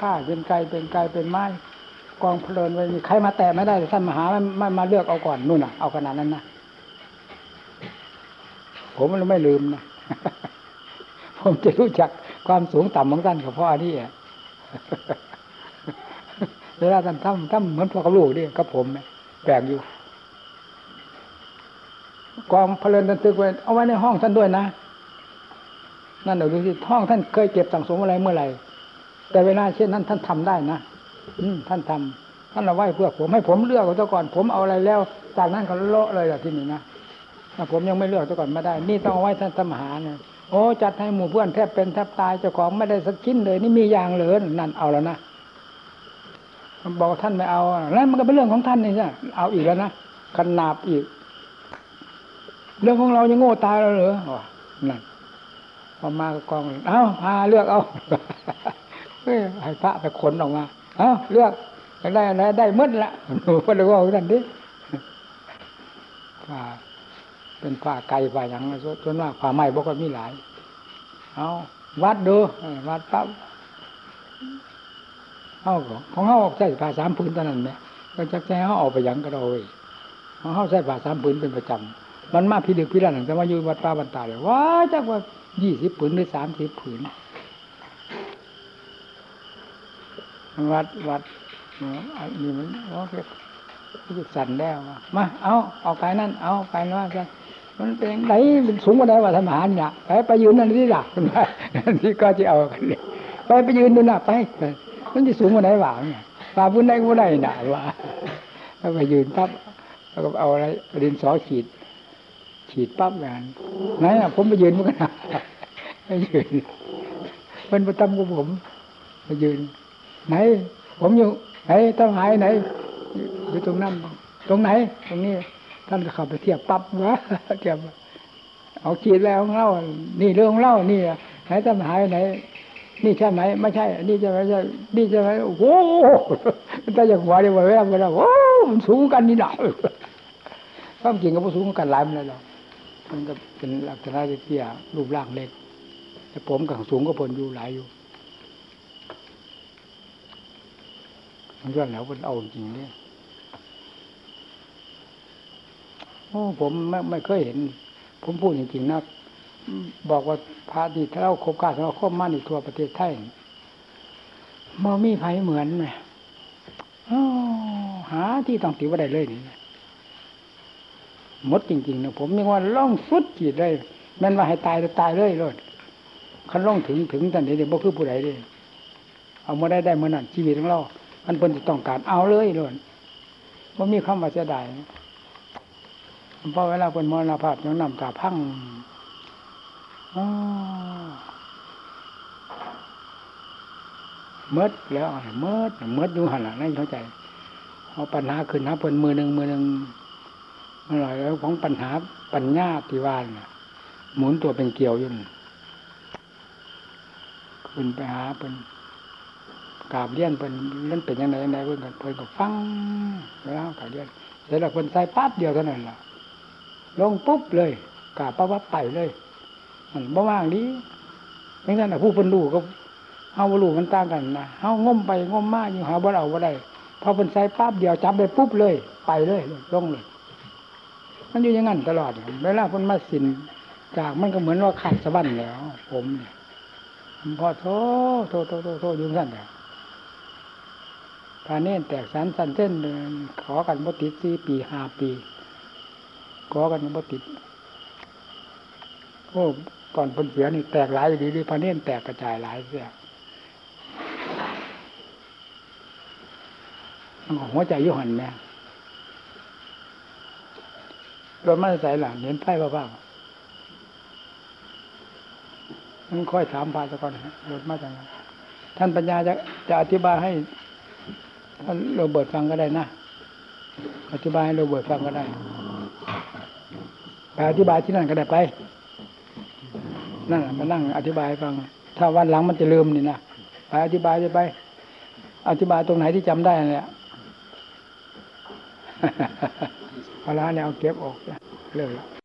ผ้าเป็นไกลเป็นไกลเป็นไม้
กองเพลินไว้มีใครมาแตะไม่ได้ท่านมหาไม่ไม่มาเลือกเอาก่อนนู่นน่ะเอาขนาดนั้นนะ ผมมันไม่ลืมนะผมจะรู้จักความสูงต่ำของท่านกับพ่อนนี้อะเวลาท่านทำทำเหมือนพ่อกับลูกนี่กับผมเนี่ยแปลกอยู่กองเพลินตันตึกไว้เอาไว้ในห้องท่านด้วยนะนั่นเดี๋ยวดูสิห้องท่านเคยเก็บสั่งสมอะไรเมื่อไหร่แต่เวลาเช่นนั้นท่านทำได้นะอืท่านทำท่านเอาไว้เพื่อผมให้ผมเลือกเอาซะก่อน ผมเอาอะไรแล้ว จากนั้นก็เลาะเลยอะที่นี่นะ ผมยังไม่เลือกซะก่อนไม่ได้ นี่ต้องไว้ท่านสมหาเนี่ยโอ้จัดให้หมู่เพื่อนแทบเป็นแทบตายเจ้าของไม่ได้สักชิ้นเลย นี่มีอย่างเหลือนั่นเอาแล้วนะบอกท่านไม่เอาแล้วมันก็เป็นเรื่องของท่านนี่ใช่เอาอีกแล้วนะขนาบอีก เรื่องของเรายังโง่ตายแล้วเหรอนั่นพอมากองเอ้าพาเลือกเอาเฮ้ยให้พระไปขนออกมา เอ้าเลือกอยากได้อะไรได้มืดละหนูก็เลยว่าท่านดิผ้ เป็นผ้าไก่ผ้าอย่างนั้นส่ากผ้าไหมบอกว่ามีหลาย เอาวัดดูวัดปั๊บเอาของของเขาใส่ผ้าสามผืนเท่านั้นเนี่ยก็จักแจ้เขาออกไปหยังก็ได้เว้ยของเขาใส่ผ้าสามผืนเป็นประจำมันมาพิดึกพิรันแต่ว่าอยู่วัดป่าบรรตาเลยว้าจักว่ายี่สิบผืนหรือสามสิบผืนวัดวัดนี่มันโอเครู้สั่นแล้วมาเอาเอาไปนั่นเอาไปว่ากัน มันเป็นไหนมันสูงกว่าไหนวะธรรมหารเนี่ยไปไปยืนนั่นที่หลักที่ก็จะเอากันเลยไปไปยืนดูน่ะไปมันจะสูงกว่าไหนวะเนี่ยป่าบุญได้บุญได้น่ะวะแล้วไปยืนปั๊บแล้วก็เอาอะไรดินสอขีดฉีดปั๊บงานไหนอะผมไปยืนมันก็นะไปยืนมันประจำกับผมไปยืน ไหน ผมอยู่ไหนต้งหายไหนอยู่ตรงนั้นตรงไหน ตรงนี้ ท่านก็เข้าไปเทียบปั๊บวะเทียบเอาขีดแล้วของเล่า นี่เรื่องของเล่านี่ไหนต้งหายไหน นี่ใช่ไหมไม่ใช่ นี่ใช่ไหมใช่นี่ใช่ไหมโอ้โหแต่อย่างหัวเดียวแวบไปแล้วโอ้มันสูงกันนี่หนาความจริงก็บ่สูงกันหลายมันเลยหรอกมันก็เป็นลักษณะเตี้ยรูปร่างเล็กแต่ผมกับสูงก็พนอยู่หลายอยู่มันก็แล้วมันเอาจริงเนี่ย โอ้ผมไม่ไม่เคยเห็น ผมพูดจริงๆนะบอกว่าพระดีถ้าเราคบกาเราคบมั่นอีกทั่วประเทศไทยมอมีไผเหมือนไหมอ้อหาที่ต้องติว่าได้เลยนี่หมดจริงๆนะผมมีว่าล่องสุดขีดเลยแม่นว่าให้ตายจะตายเลยเลยคันล่องถึงถึงตอนนี้เดี๋ยวบ่คือผู้ใดเลยเอามาได้ได้เมื่อนั้นชีวิตของเราอันเพิ่นจะต้องการเอาเลยเลยว่ามีคำว่าเสียดาย เพราะเวลาเพิ่นมรณภาพยังนำตาพังเมดแล้วเมดเมดอยู่หันหลังนั่นเข้าใจเอาปัญหาขึ้นนะเพิ่นมือหนึ่งมือหนึ่งมันลายแล้วของปัญหาปัญญาที่ว่านหมุนตัวเป็นเกลียวยุ่นขึ้นไปหาเป็นกราบเลี้ยนเป็นนั่นเป็นยังไงยังไงเพิ่นก็เพิ่นก็ฟังแล้วกราบเลี้ยนเสร็จแล้วเพิ่นใส่ปั๊บเดียวเท่านั้นล่ะ ลงปุ๊บเลยกาบปั๊บปั๊บไปเลยมันบ่ว่างดีอย่างนั้นน่ผู้เพิ่นรู้ก็เฮาบ่รู้มันต่างกันนะเฮางมไปงมมาอยู่หาบ่เอาบ่ได้พอเพิ่นใส่ปั๊บเดียวจับได้ปุ๊บเลย ไปเลยลงเลยมันอยู่อย่างนั้นตลอดเวลาเพิ่นมาสินจากมันก็เหมือนว่าขาดสะบั้นแล้ว ผมเนี่ยพอโทษโทษโทษโทษโทยู่นั่นแหละพาเน้นแตกสันสันเส้นเดินขอกันบ่ติดสี่ปีห้าปี ขอกันบ่ติด โอ้ก่อนเพิ่นเสียนี่แตกหลายดีดีพาเน้นแตกกระจายหลายเสียหัวใจยุหันแม่รถมาใส่หลังเห็นไฟบ้างมันค่อยถามพาสะก่อนรถมาจากไหนท่านปัญญาจะจะอธิบายให้ท่านโรเบิร์ตฟังก็ได้นะ อธิบายให้โรเบิร์ตฟังก็ได้ ไปอธิบายที่นั่นก็ได้ไป นั่นน่ะมานั่งอธิบายฟัง ถ้าวันหลังมันจะลืมนี่นะไปอธิบายจะไป อธิบายตรงไหนที่จำได้นั่นแหละพอละเนี่ยเอาเก็บออกเลยเลย